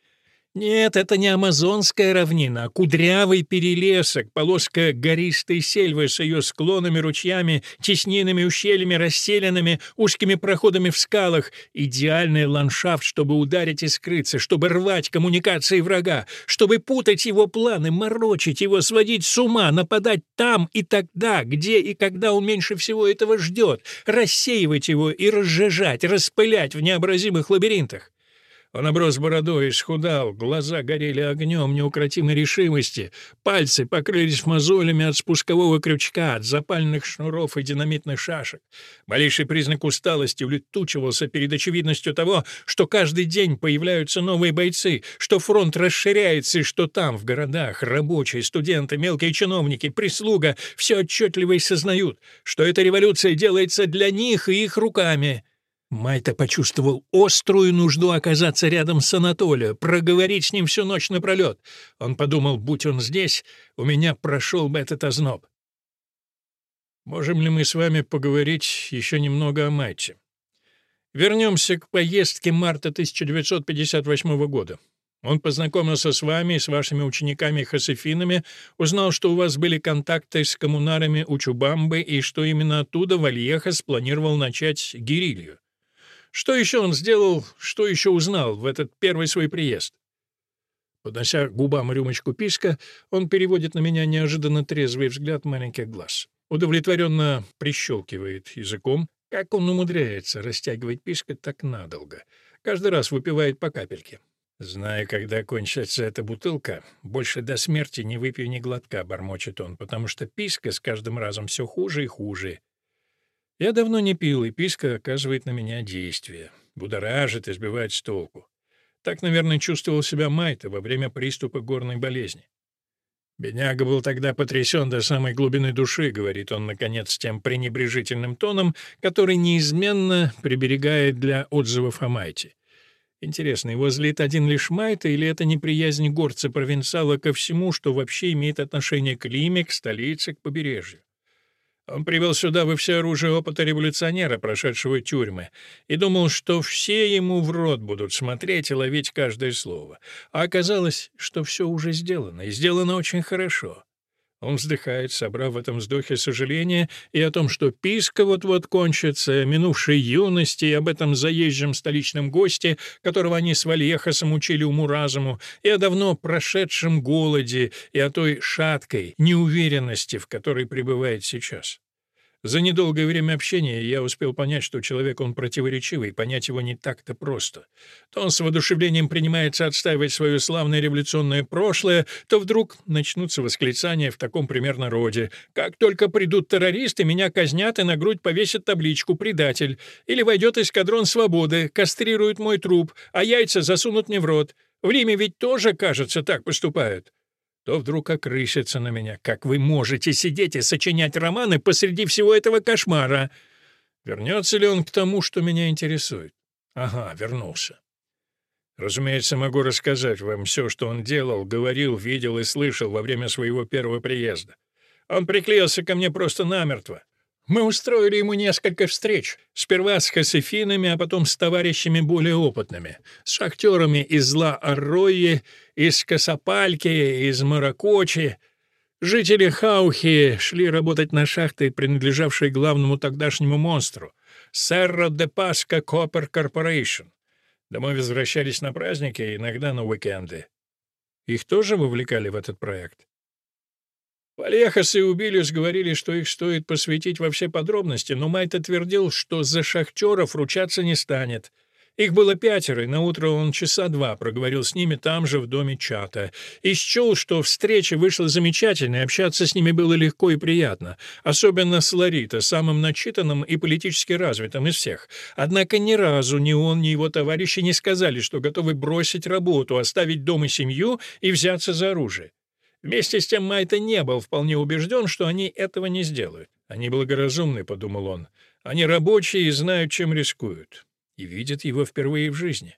Нет, это не амазонская равнина, а кудрявый перелесок, полоска гористой сельвы с ее склонами, ручьями, теснинами, ущельями, расселенными, узкими проходами в скалах. Идеальный ландшафт, чтобы ударить и скрыться, чтобы рвать коммуникации врага, чтобы путать его планы, морочить его, сводить с ума, нападать там и тогда, где и когда он меньше всего этого ждет, рассеивать его и разжижать, распылять в необразимых лабиринтах. Он оброс бородой, исхудал, глаза горели огнем неукротимой решимости, пальцы покрылись мозолями от спускового крючка, от запальных шнуров и динамитных шашек. Малейший признак усталости улетучивался перед очевидностью того, что каждый день появляются новые бойцы, что фронт расширяется и что там, в городах, рабочие, студенты, мелкие чиновники, прислуга все отчетливо и сознают, что эта революция делается для них и их руками. Майта почувствовал острую нужду оказаться рядом с Анатолием, проговорить с ним всю ночь напролет. Он подумал, будь он здесь, у меня прошел бы этот озноб. Можем ли мы с вами поговорить еще немного о Майте? Вернемся к поездке марта 1958 года. Он познакомился с вами и с вашими учениками-хасефинами, узнал, что у вас были контакты с коммунарами Учубамбы и что именно оттуда Вальеха спланировал начать гирилью. Что еще он сделал, что еще узнал в этот первый свой приезд? Поднося губам рюмочку писка, он переводит на меня неожиданно трезвый взгляд маленьких глаз. Удовлетворенно прищелкивает языком. Как он умудряется растягивать писка так надолго? Каждый раз выпивает по капельке. Зная, когда кончится эта бутылка, больше до смерти не выпью ни глотка, бормочет он, потому что писка с каждым разом все хуже и хуже. Я давно не пил, и писка оказывает на меня действие. Будоражит и сбивает с толку. Так, наверное, чувствовал себя Майта во время приступа горной болезни. «Бедняга был тогда потрясен до самой глубины души», — говорит он, наконец, тем пренебрежительным тоном, который неизменно приберегает для отзывов о Майте. Интересно, его злит один лишь Майта, или это неприязнь горца-провинциала ко всему, что вообще имеет отношение к Лиме, к столице, к побережью? Он привел сюда во все оружие опыта революционера, прошедшего тюрьмы, и думал, что все ему в рот будут смотреть и ловить каждое слово. А оказалось, что все уже сделано, и сделано очень хорошо. Он вздыхает, собрав в этом вздохе сожаление и о том, что писка вот-вот кончится, минувшей юности, и об этом заезжем столичном госте, которого они с Вальехосом учили уму-разуму, и о давно прошедшем голоде, и о той шаткой неуверенности, в которой пребывает сейчас. За недолгое время общения я успел понять, что человек он противоречивый, понять его не так-то просто. То он с воодушевлением принимается отстаивать свое славное революционное прошлое, то вдруг начнутся восклицания в таком примерно роде. «Как только придут террористы, меня казнят и на грудь повесят табличку «Предатель». Или войдет эскадрон свободы, кастрирует мой труп, а яйца засунут мне в рот. В Риме ведь тоже, кажется, так поступают то вдруг окрысится на меня. Как вы можете сидеть и сочинять романы посреди всего этого кошмара? Вернется ли он к тому, что меня интересует? Ага, вернулся. Разумеется, могу рассказать вам все, что он делал, говорил, видел и слышал во время своего первого приезда. Он приклеился ко мне просто намертво. Мы устроили ему несколько встреч. Сперва с хасифинами, а потом с товарищами более опытными. С шахтерами из Ла-Аррои, из Касапальки, из Морокочи. Жители Хаухи шли работать на шахты, принадлежавшие главному тогдашнему монстру — Серро де Паско Коппер Корпорейшн. Домой возвращались на праздники, иногда на уикенды. Их тоже вовлекали в этот проект? Вальехос и Убильюс говорили, что их стоит посвятить во все подробности, но Майта твердил, что за шахтеров ручаться не станет. Их было пятеро, и наутро он часа два проговорил с ними там же, в доме чата. И счел, что встреча вышла замечательной, общаться с ними было легко и приятно. Особенно с Ларита, самым начитанным и политически развитым из всех. Однако ни разу ни он, ни его товарищи не сказали, что готовы бросить работу, оставить дом и семью и взяться за оружие. Вместе с тем Майта не был вполне убежден, что они этого не сделают. «Они благоразумны», — подумал он. «Они рабочие и знают, чем рискуют. И видят его впервые в жизни.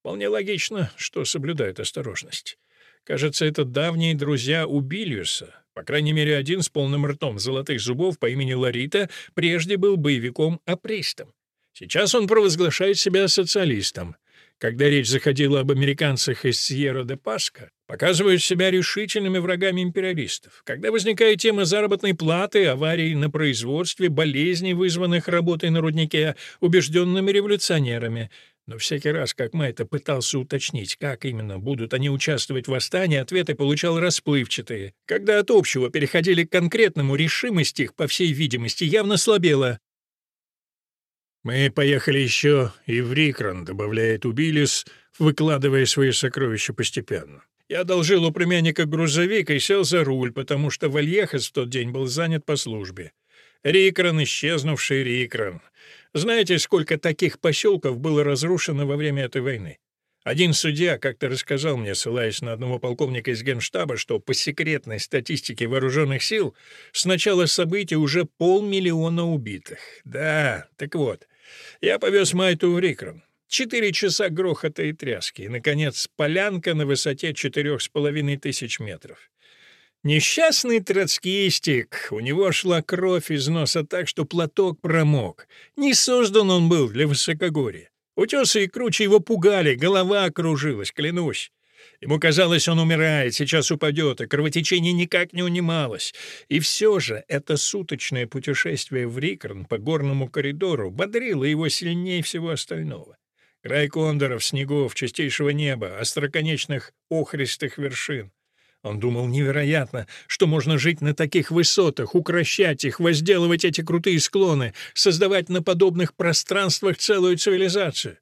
Вполне логично, что соблюдают осторожность. Кажется, это давние друзья Убилиуса. По крайней мере, один с полным ртом золотых зубов по имени Ларита прежде был боевиком-апристом. Сейчас он провозглашает себя социалистом. Когда речь заходила об американцах из Сьерра-де-Паско, показывают себя решительными врагами империалистов. Когда возникает тема заработной платы, аварий на производстве, болезней, вызванных работой на руднике, убежденными революционерами. Но всякий раз, как Майта пытался уточнить, как именно будут они участвовать в восстании, ответы получал расплывчатые. Когда от общего переходили к конкретному, решимость их, по всей видимости, явно слабела. «Мы поехали еще и в Рикрон», — добавляет Убилис, выкладывая свои сокровища постепенно. «Я одолжил у племянника грузовик и сел за руль, потому что Вальехас в тот день был занят по службе. Рикрон, исчезнувший Рикрон. Знаете, сколько таких поселков было разрушено во время этой войны? Один судья как-то рассказал мне, ссылаясь на одного полковника из генштаба, что по секретной статистике вооруженных сил с начала событий уже полмиллиона убитых. Да, так вот, я повез Майту в Рикрон. Четыре часа грохота и тряски, и, наконец, полянка на высоте четырех с половиной тысяч метров. Несчастный троцкистик, у него шла кровь из носа так, что платок промок. Не создан он был для высокогорья. Утесы и круче его пугали, голова окружилась, клянусь. Ему казалось, он умирает, сейчас упадет, и кровотечение никак не унималось. И все же это суточное путешествие в Рикорн по горному коридору бодрило его сильнее всего остального. Край кондоров, снегов, чистейшего неба, остроконечных охристых вершин. Он думал невероятно, что можно жить на таких высотах, укращать их, возделывать эти крутые склоны, создавать на подобных пространствах целую цивилизацию.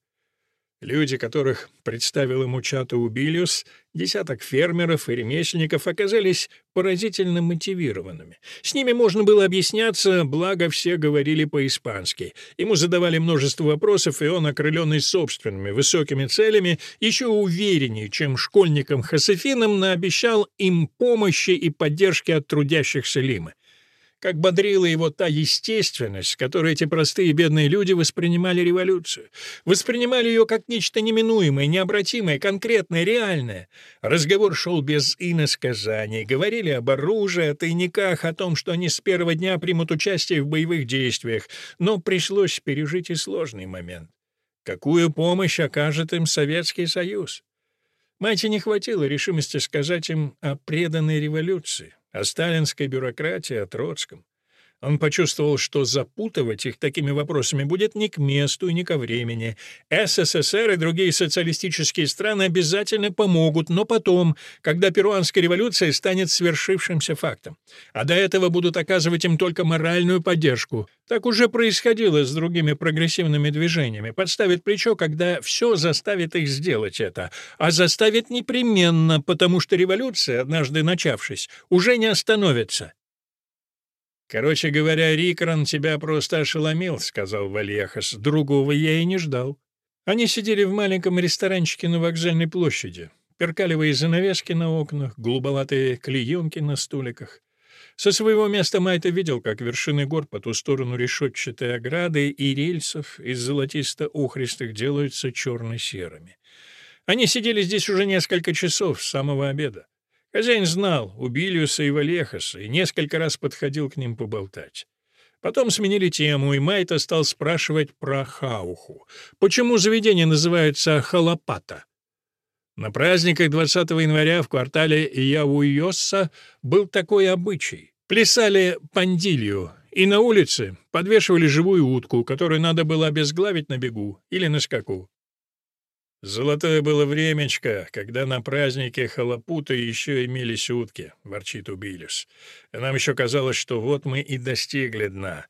Люди, которых представил ему Чато Убилиус, десяток фермеров и ремесленников, оказались поразительно мотивированными. С ними можно было объясняться, благо все говорили по-испански. Ему задавали множество вопросов, и он, окрыленный собственными высокими целями, еще увереннее, чем школьникам-хасефинам, наобещал им помощи и поддержки от трудящихся Лимы как бодрила его та естественность, которой эти простые бедные люди воспринимали революцию. Воспринимали ее как нечто неминуемое, необратимое, конкретное, реальное. Разговор шел без иносказаний. Говорили об оружии, о тайниках, о том, что они с первого дня примут участие в боевых действиях. Но пришлось пережить и сложный момент. Какую помощь окажет им Советский Союз? Майте не хватило решимости сказать им о преданной революции о сталинской бюрократии, о Троцком. Он почувствовал, что запутывать их такими вопросами будет ни к месту и ни ко времени. СССР и другие социалистические страны обязательно помогут, но потом, когда перуанская революция станет свершившимся фактом. А до этого будут оказывать им только моральную поддержку. Так уже происходило с другими прогрессивными движениями. Подставит плечо, когда все заставит их сделать это. А заставит непременно, потому что революция, однажды начавшись, уже не остановится. «Короче говоря, Рикрон тебя просто ошеломил», — сказал Вальяхас. «Другого я и не ждал». Они сидели в маленьком ресторанчике на вокзальной площади. Перкалевые занавески на окнах, голубоватые клеенки на столиках. Со своего места Майта видел, как вершины гор по ту сторону решетчатой ограды и рельсов из золотисто-охристых делаются черно-серыми. Они сидели здесь уже несколько часов с самого обеда. Хозяин знал Убилиуса и Валехаса и несколько раз подходил к ним поболтать. Потом сменили тему, и Майта стал спрашивать про Хауху. Почему заведение называется Халапата? На праздниках 20 января в квартале Явуйосса был такой обычай. Плясали пандилью, и на улице подвешивали живую утку, которую надо было обезглавить на бегу или на скаку. «Золотое было времечко, когда на празднике Халапута еще имелись утки», — ворчит Убилис. «Нам еще казалось, что вот мы и достигли дна.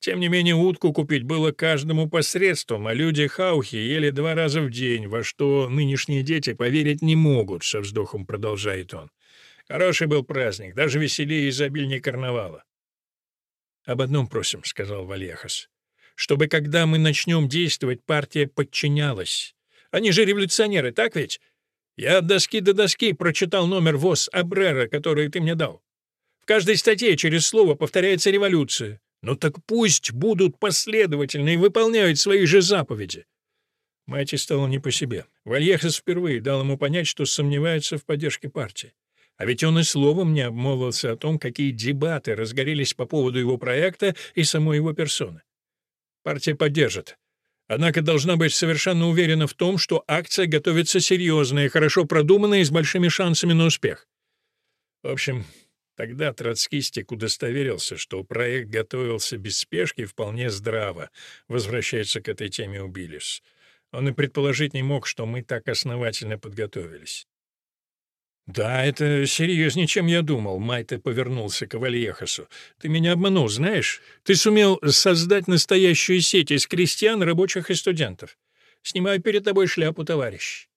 Тем не менее, утку купить было каждому посредством, а люди Хаухи ели два раза в день, во что нынешние дети поверить не могут», — со вздохом продолжает он. «Хороший был праздник, даже веселее и изобильнее карнавала». «Об одном просим», — сказал Вальяхас. «Чтобы, когда мы начнем действовать, партия подчинялась». Они же революционеры, так ведь? Я от доски до доски прочитал номер ВОЗ Абрера, который ты мне дал. В каждой статье через слово повторяется революция. Ну так пусть будут последовательны и выполняют свои же заповеди. Майти стало не по себе. Вальехас впервые дал ему понять, что сомневается в поддержке партии. А ведь он и словом не обмолвился о том, какие дебаты разгорелись по поводу его проекта и самой его персоны. Партия поддержит. Однако должна быть совершенно уверена в том, что акция готовится серьезная, хорошо продуманная и с большими шансами на успех. В общем, тогда троцкистик удостоверился, что проект готовился без спешки вполне здраво, возвращается к этой теме Убилис. Он и предположить не мог, что мы так основательно подготовились. «Да, это серьезнее, чем я думал», — Майта повернулся к Вальехасу. «Ты меня обманул, знаешь? Ты сумел создать настоящую сеть из крестьян, рабочих и студентов. Снимаю перед тобой шляпу, товарищ».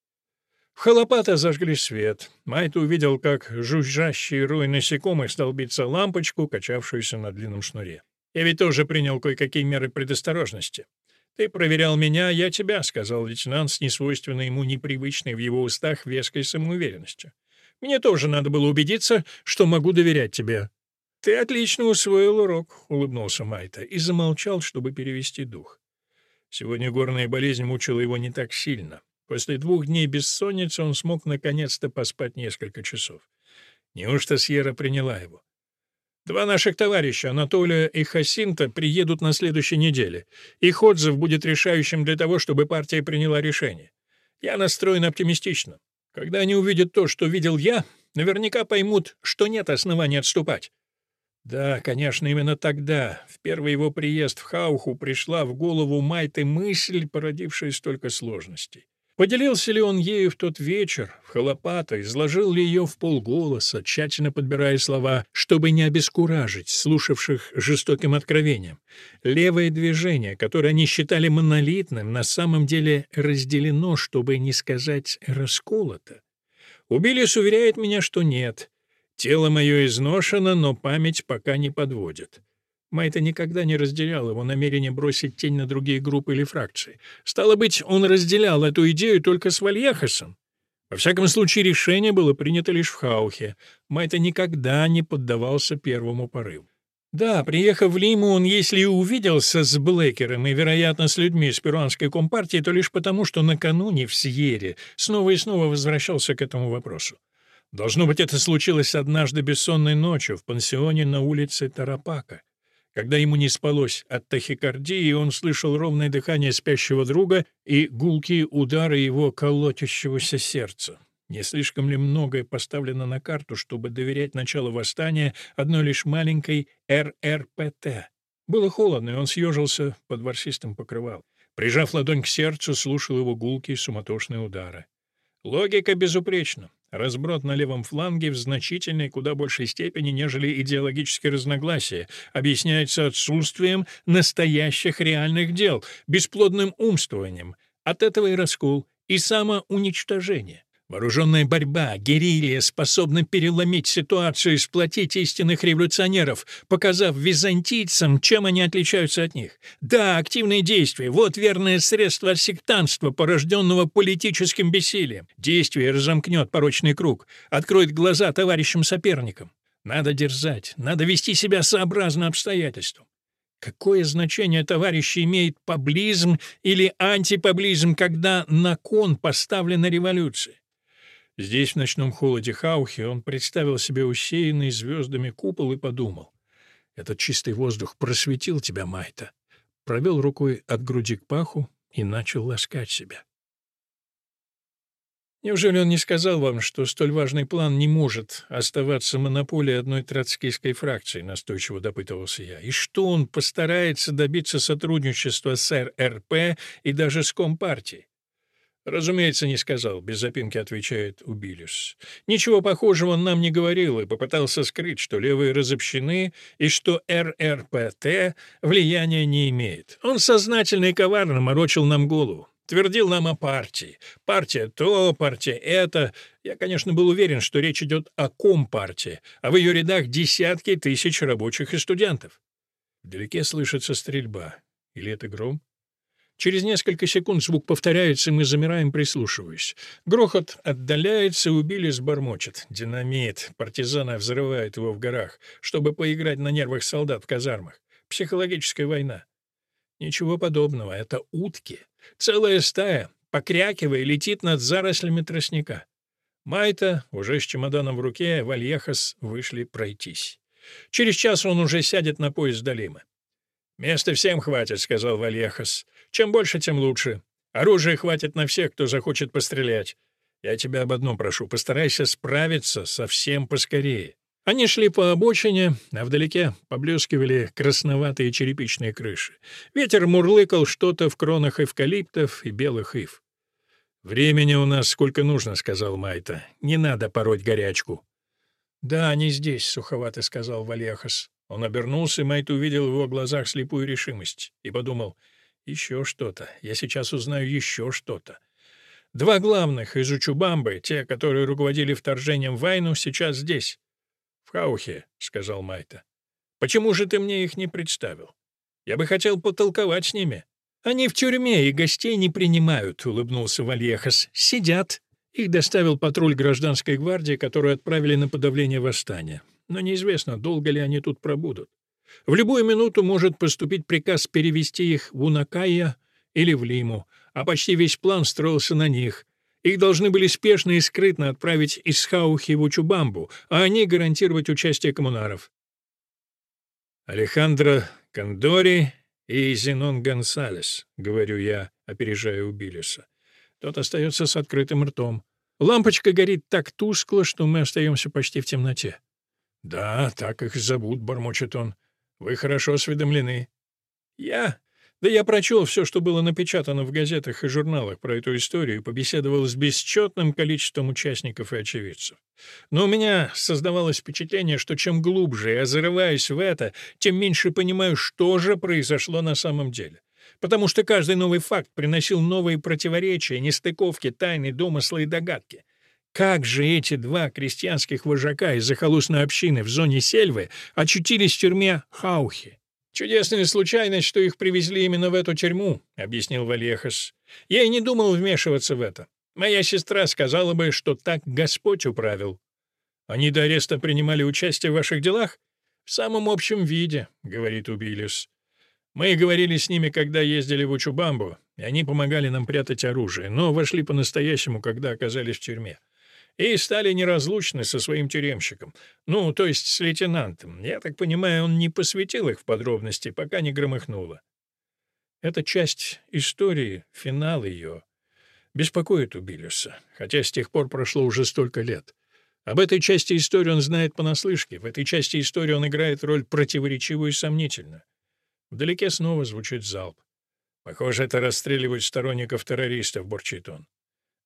В Халапата зажгли свет. Майта увидел, как жужжащий рой насекомых стал биться лампочку, качавшуюся на длинном шнуре. «Я ведь тоже принял кое-какие меры предосторожности. Ты проверял меня, я тебя», — сказал лейтенант с несвойственной ему непривычной в его устах веской самоуверенностью. Мне тоже надо было убедиться, что могу доверять тебе». «Ты отлично усвоил урок», — улыбнулся Майта и замолчал, чтобы перевести дух. Сегодня горная болезнь мучила его не так сильно. После двух дней бессонницы он смог наконец-то поспать несколько часов. Неужто Сьерра приняла его? Два наших товарища, Анатолия и Хасинта, приедут на следующей неделе. Их отзыв будет решающим для того, чтобы партия приняла решение. Я настроен оптимистично. Когда они увидят то, что видел я, наверняка поймут, что нет оснований отступать. Да, конечно, именно тогда, в первый его приезд в Хауху, пришла в голову Майты мысль, породившая столько сложностей. Поделился ли он ею в тот вечер, в Халапата, изложил ли ее в полголоса, тщательно подбирая слова, чтобы не обескуражить слушавших жестоким откровением. Левое движение, которое они считали монолитным, на самом деле разделено, чтобы не сказать расколото. Убилис уверяет меня, что нет. Тело мое изношено, но память пока не подводит. Майта никогда не разделял его намерение бросить тень на другие группы или фракции. Стало быть, он разделял эту идею только с Вальяхасом. Во всяком случае, решение было принято лишь в Хаухе. Майта никогда не поддавался первому порыву. Да, приехав в Лиму, он, если и увиделся с Блэкером и, вероятно, с людьми из перуанской компартии, то лишь потому, что накануне в Сьере снова и снова возвращался к этому вопросу. Должно быть, это случилось однажды бессонной ночью в пансионе на улице Тарапака. Когда ему не спалось от тахикардии, он слышал ровное дыхание спящего друга и гулкие удары его колотящегося сердца. Не слишком ли многое поставлено на карту, чтобы доверять началу восстания одной лишь маленькой РРПТ? Было холодно, и он съежился под ворсистым покрывалом. Прижав ладонь к сердцу, слушал его гулкие суматошные удары. Логика безупречна. Разброд на левом фланге в значительной, куда большей степени, нежели идеологические разногласия, объясняется отсутствием настоящих реальных дел, бесплодным умствованием. От этого и раскол, и самоуничтожение. Вооруженная борьба, герилья способна переломить ситуацию и сплотить истинных революционеров, показав византийцам, чем они отличаются от них. Да, активные действия — вот верное средство от порожденного политическим бессилием. Действие разомкнет порочный круг, откроет глаза товарищам-соперникам. Надо дерзать, надо вести себя сообразно обстоятельствам. Какое значение, товарищи, имеет паблизм или антипаблизм, когда на кон поставлена революция? Здесь, в ночном холоде Хаухи, он представил себе усеянный звездами купол и подумал. Этот чистый воздух просветил тебя, Майта. Провел рукой от груди к паху и начал ласкать себя. Неужели он не сказал вам, что столь важный план не может оставаться монополией одной троцкийской фракции, настойчиво допытывался я, и что он постарается добиться сотрудничества с РРП и даже с Компартией? «Разумеется, не сказал», — без запинки отвечает Убилис. «Ничего похожего он нам не говорил и попытался скрыть, что левые разобщены и что РРПТ влияния не имеет. Он сознательно и коварно морочил нам голову. Твердил нам о партии. Партия то, партия это. Я, конечно, был уверен, что речь идет о компартии, а в ее рядах десятки тысяч рабочих и студентов. Вдалеке слышится стрельба. Или это гром? Через несколько секунд звук повторяется, и мы замираем, прислушиваясь. Грохот отдаляется, и убили бормочет. Динамит. Партизаны взрывают его в горах, чтобы поиграть на нервах солдат в казармах. Психологическая война. Ничего подобного. Это утки. Целая стая, покрякивая, летит над зарослями тростника. Майта, уже с чемоданом в руке, Вальехас вышли пройтись. Через час он уже сядет на поезд до Лимы. «Места всем хватит», — сказал Вальехас. «Чем больше, тем лучше. Оружия хватит на всех, кто захочет пострелять. Я тебя об одном прошу, постарайся справиться совсем поскорее». Они шли по обочине, а вдалеке поблескивали красноватые черепичные крыши. Ветер мурлыкал что-то в кронах эвкалиптов и белых ив. «Времени у нас сколько нужно», — сказал Майта. «Не надо пороть горячку». «Да, они здесь», — суховато сказал Валехас. Он обернулся, и Майт увидел в его глазах слепую решимость и подумал, «Еще что-то. Я сейчас узнаю еще что-то». Два главных из Учубамбы, те, которые руководили вторжением в войну, сейчас здесь. — В Хаухе, — сказал Майта. — Почему же ты мне их не представил? Я бы хотел потолковать с ними. — Они в тюрьме и гостей не принимают, — улыбнулся Вальехас. — Сидят. Их доставил патруль гражданской гвардии, которую отправили на подавление восстания. Но неизвестно, долго ли они тут пробудут. В любую минуту может поступить приказ перевести их в Унакая или в Лиму, а почти весь план строился на них. Их должны были спешно и скрытно отправить из Хаухи в Учубамбу, а они гарантировать участие коммунаров. «Алехандро Кондори и Зенон Гонсалес», — говорю я, опережая Убилиса. Тот остается с открытым ртом. Лампочка горит так тускло, что мы остаемся почти в темноте. «Да, так их зовут», — бормочет он. «Вы хорошо осведомлены». «Я да я прочел все, что было напечатано в газетах и журналах про эту историю, и побеседовал с бесчетным количеством участников и очевидцев. Но у меня создавалось впечатление, что чем глубже я зарываюсь в это, тем меньше понимаю, что же произошло на самом деле. Потому что каждый новый факт приносил новые противоречия, нестыковки, тайны, домыслы и догадки. Как же эти два крестьянских вожака из захолустной общины в зоне сельвы очутились в тюрьме Хаухи? «Чудесная случайность, что их привезли именно в эту тюрьму», — объяснил Вальехас. «Я и не думал вмешиваться в это. Моя сестра сказала бы, что так Господь управил». «Они до ареста принимали участие в ваших делах?» «В самом общем виде», — говорит Убилис. «Мы говорили с ними, когда ездили в Учубамбу, и они помогали нам прятать оружие, но вошли по-настоящему, когда оказались в тюрьме и стали неразлучны со своим тюремщиком. Ну, то есть с лейтенантом. Я так понимаю, он не посвятил их в подробности, пока не громыхнуло. Эта часть истории, финал ее, беспокоит Убилюса, хотя с тех пор прошло уже столько лет. Об этой части истории он знает понаслышке. В этой части истории он играет роль противоречивую и сомнительную. Вдалеке снова звучит залп. Похоже, это расстреливают сторонников террористов, бурчит он.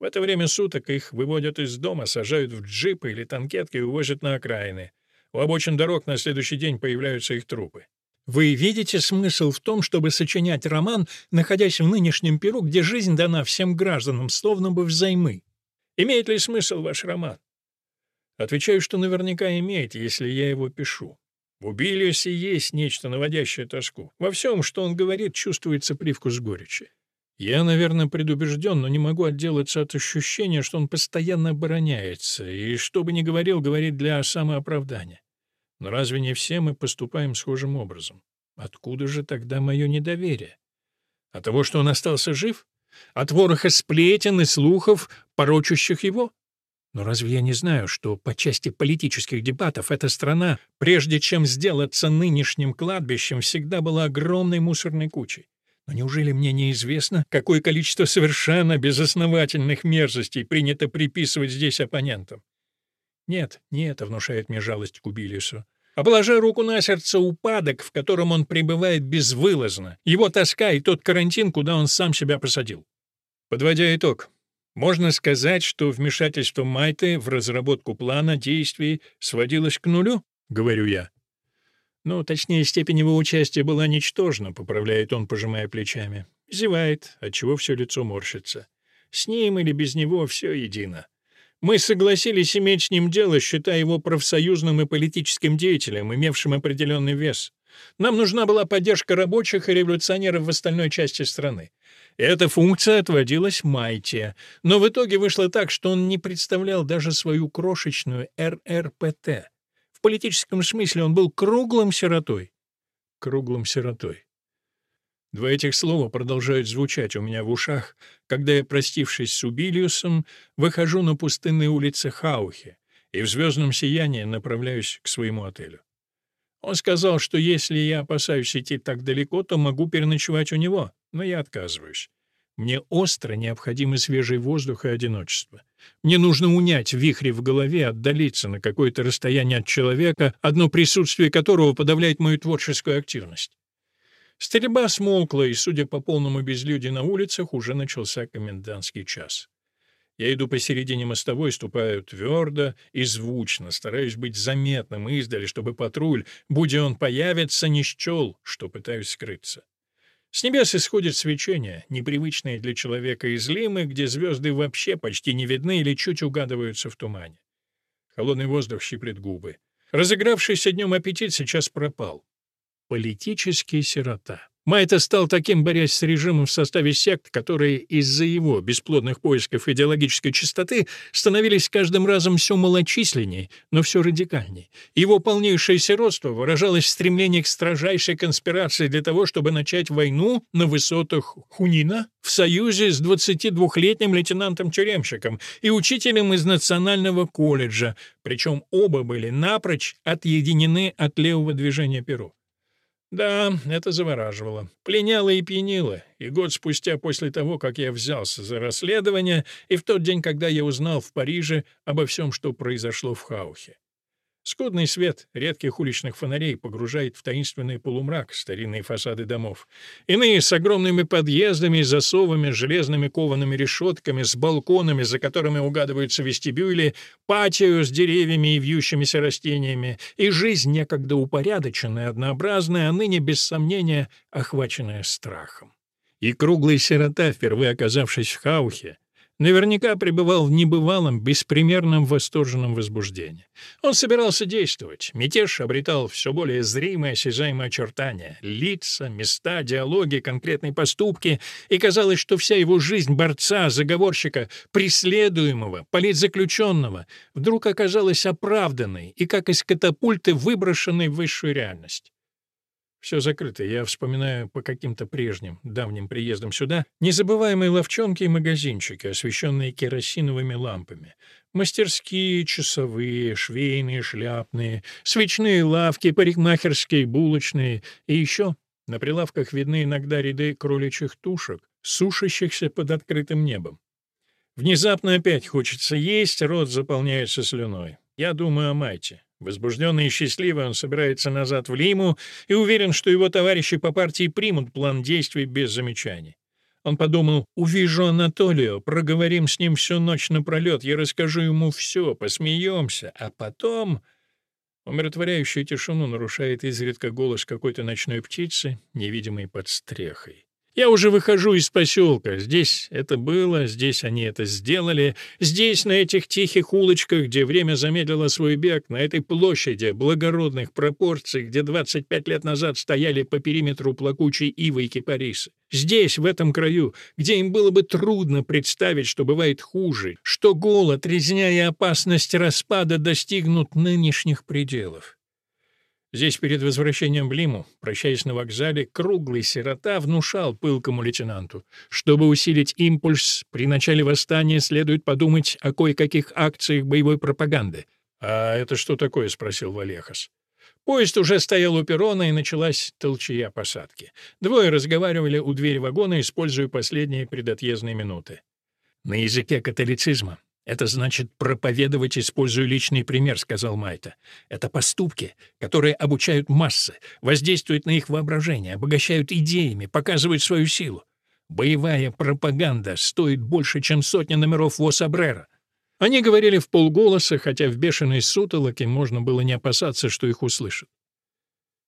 В это время суток их выводят из дома, сажают в джипы или танкетки и увозят на окраины. У обочин дорог на следующий день появляются их трупы. Вы видите смысл в том, чтобы сочинять роман, находясь в нынешнем Перу, где жизнь дана всем гражданам, словно бы взаймы? Имеет ли смысл ваш роман? Отвечаю, что наверняка имеет, если я его пишу. В Убилиусе есть нечто, наводящее тоску. Во всем, что он говорит, чувствуется привкус горечи. Я, наверное, предубежден, но не могу отделаться от ощущения, что он постоянно обороняется, и, что бы ни говорил, говорит для самооправдания. Но разве не все мы поступаем схожим образом? Откуда же тогда мое недоверие? От того, что он остался жив? От вороха сплетен и слухов, порочащих его? Но разве я не знаю, что по части политических дебатов эта страна, прежде чем сделаться нынешним кладбищем, всегда была огромной мусорной кучей? Но неужели мне неизвестно, какое количество совершенно безосновательных мерзостей принято приписывать здесь оппонентам? Нет, не это внушает мне жалость к Убилису. А положа руку на сердце упадок, в котором он пребывает безвылазно, его тоска и тот карантин, куда он сам себя посадил. Подводя итог, можно сказать, что вмешательство Майты в разработку плана действий сводилось к нулю, говорю я. Ну, точнее, степень его участия была ничтожна, поправляет он, пожимая плечами. Зевает, отчего все лицо морщится. С ним или без него все едино. Мы согласились иметь с ним дело, считая его профсоюзным и политическим деятелем, имевшим определенный вес. Нам нужна была поддержка рабочих и революционеров в остальной части страны. Эта функция отводилась Майте, но в итоге вышло так, что он не представлял даже свою крошечную РРПТ политическом смысле он был круглым сиротой. Круглым сиротой. Два этих слова продолжают звучать у меня в ушах, когда я, простившись с Убилиусом, выхожу на пустынные улицы Хаухи и в звездном сиянии направляюсь к своему отелю. Он сказал, что если я опасаюсь идти так далеко, то могу переночевать у него, но я отказываюсь. Мне остро необходимы свежий воздух и одиночество. Мне нужно унять вихри в голове, отдалиться на какое-то расстояние от человека, одно присутствие которого подавляет мою творческую активность. Стрельба смолкла, и, судя по полному безлюдию на улицах, уже начался комендантский час. Я иду посередине мостовой, ступаю твердо и звучно, стараюсь быть заметным издали, чтобы патруль, будь он появится, не счел, что пытаюсь скрыться. С небес исходит свечение, непривычное для человека из Лимы, где звезды вообще почти не видны или чуть угадываются в тумане. Холодный воздух щиплет губы. Разыгравшийся днем аппетит сейчас пропал. Политический сирота. Майта стал таким, борясь с режимом в составе сект, которые из-за его бесплодных поисков идеологической чистоты становились каждым разом все малочисленней, но все радикальней. Его полнейшее сиротство выражалось в стремлении к строжайшей конспирации для того, чтобы начать войну на высотах Хунина в союзе с 22-летним лейтенантом-тюремщиком и учителем из Национального колледжа, причем оба были напрочь отъединены от левого движения Перу. Да, это завораживало. Пленяло и пьянило. И год спустя после того, как я взялся за расследование, и в тот день, когда я узнал в Париже обо всем, что произошло в Хаухе. Скудный свет редких уличных фонарей погружает в таинственный полумрак старинные фасады домов. Иные с огромными подъездами засовами, железными коваными решетками, с балконами, за которыми угадываются вестибюли, патио с деревьями и вьющимися растениями, и жизнь, некогда упорядоченная, однообразная, а ныне, без сомнения, охваченная страхом. И круглый сирота, впервые оказавшись в Хаухе, наверняка пребывал в небывалом, беспримерном восторженном возбуждении. Он собирался действовать. Мятеж обретал все более зримые, осязаемые очертания. Лица, места, диалоги, конкретные поступки. И казалось, что вся его жизнь борца, заговорщика, преследуемого, политзаключенного вдруг оказалась оправданной и, как из катапульты, выброшенной в высшую реальность. Все закрыто. Я вспоминаю по каким-то прежним, давним приездам сюда незабываемые ловчонки и магазинчики, освещенные керосиновыми лампами. Мастерские, часовые, швейные, шляпные, свечные лавки, парикмахерские, булочные. И еще на прилавках видны иногда ряды кроличьих тушек, сушащихся под открытым небом. Внезапно опять хочется есть, рот заполняется слюной. Я думаю о Майте. Возбужденный и счастливый, он собирается назад в Лиму и уверен, что его товарищи по партии примут план действий без замечаний. Он подумал, увижу Анатолио, проговорим с ним всю ночь напролет, я расскажу ему все, посмеемся, а потом... Умиротворяющую тишину нарушает изредка голос какой-то ночной птицы, невидимой под стрехой. Я уже выхожу из поселка. Здесь это было, здесь они это сделали. Здесь, на этих тихих улочках, где время замедлило свой бег, на этой площади благородных пропорций, где 25 лет назад стояли по периметру плакучей ивы и кипарисы. Здесь, в этом краю, где им было бы трудно представить, что бывает хуже, что голод, резня и опасность распада достигнут нынешних пределов. Здесь перед возвращением в Лиму, прощаясь на вокзале, круглый сирота внушал пылкому лейтенанту. Чтобы усилить импульс, при начале восстания следует подумать о кое-каких акциях боевой пропаганды. «А это что такое?» — спросил Валехас. Поезд уже стоял у перрона, и началась толчья посадки. Двое разговаривали у двери вагона, используя последние предотъездные минуты. На языке католицизма «Это значит проповедовать, используя личный пример», — сказал Майта. «Это поступки, которые обучают массы, воздействуют на их воображение, обогащают идеями, показывают свою силу. Боевая пропаганда стоит больше, чем сотня номеров Восабрера». Они говорили в полголоса, хотя в бешеной сутолоке можно было не опасаться, что их услышат.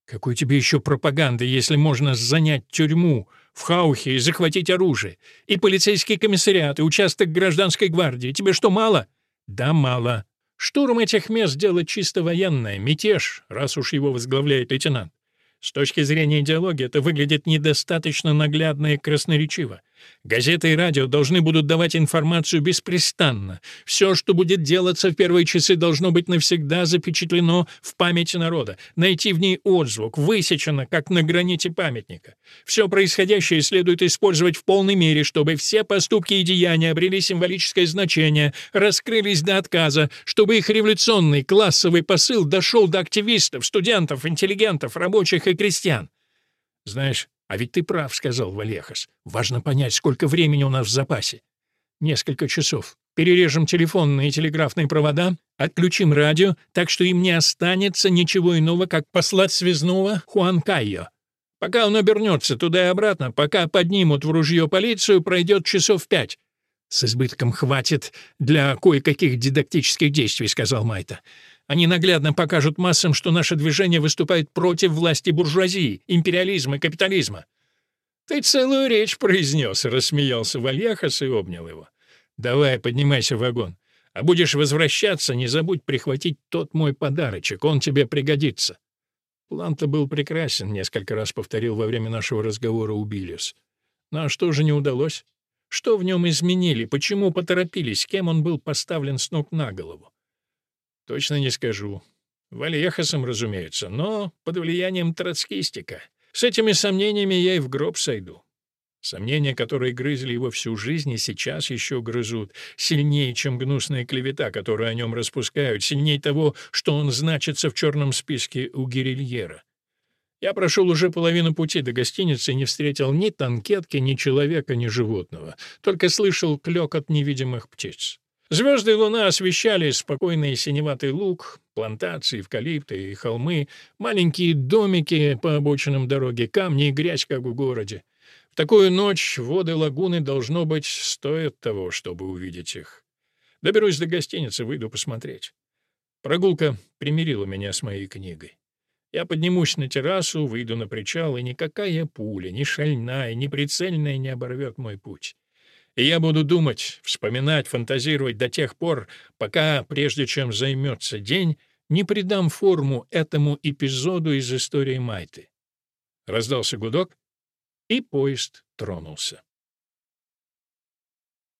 «Какой тебе еще пропаганда, если можно занять тюрьму в Хаухе и захватить оружие? И полицейский комиссариат, и участок гражданской гвардии. Тебе что, мало?» «Да, мало. Штурм этих мест — дело чисто военное, мятеж, раз уж его возглавляет лейтенант. С точки зрения идеологии это выглядит недостаточно наглядно и красноречиво. Газеты и радио должны будут давать информацию беспрестанно. Все, что будет делаться в первые часы, должно быть навсегда запечатлено в памяти народа, найти в ней отзвук, высечено, как на граните памятника. Все происходящее следует использовать в полной мере, чтобы все поступки и деяния обрели символическое значение, раскрылись до отказа, чтобы их революционный классовый посыл дошел до активистов, студентов, интеллигентов, рабочих и крестьян. Знаешь, «А ведь ты прав», — сказал Валехас. «Важно понять, сколько времени у нас в запасе». «Несколько часов. Перережем телефонные и телеграфные провода, отключим радио, так что им не останется ничего иного, как послать связного Хуан Кайо. Пока он обернется туда и обратно, пока поднимут в ружье полицию, пройдет часов пять. «С избытком хватит для кое-каких дидактических действий», — сказал Майта. «Они наглядно покажут массам, что наше движение выступает против власти буржуазии, империализма и капитализма». «Ты целую речь произнес», — рассмеялся Вальяхас и обнял его. «Давай, поднимайся в вагон. А будешь возвращаться, не забудь прихватить тот мой подарочек, он тебе пригодится». План-то был прекрасен, несколько раз повторил во время нашего разговора Убилиус. Ну а что же не удалось? Что в нем изменили? Почему поторопились? Кем он был поставлен с ног на голову? Точно не скажу. Вальехасом, разумеется, но под влиянием троцкистика. С этими сомнениями я и в гроб сойду. Сомнения, которые грызли его всю жизнь и сейчас еще грызут, сильнее, чем гнусная клевета, которую о нем распускают, сильнее того, что он значится в черном списке у Гирильера. Я прошел уже половину пути до гостиницы и не встретил ни танкетки, ни человека, ни животного. Только слышал клёкот невидимых птиц. Звезды и луна освещали спокойный синеватый луг, плантации, эвкалипты и холмы, маленькие домики по обочинам дороги, камни и грязь, как в городе. В такую ночь воды лагуны, должно быть, стоят того, чтобы увидеть их. Доберусь до гостиницы, выйду посмотреть. Прогулка примирила меня с моей книгой. Я поднимусь на террасу, выйду на причал, и никакая пуля, ни шальная, ни прицельная не оборвет мой путь. И я буду думать, вспоминать, фантазировать до тех пор, пока, прежде чем займется день, не придам форму этому эпизоду из истории Майты. Раздался гудок, и поезд тронулся.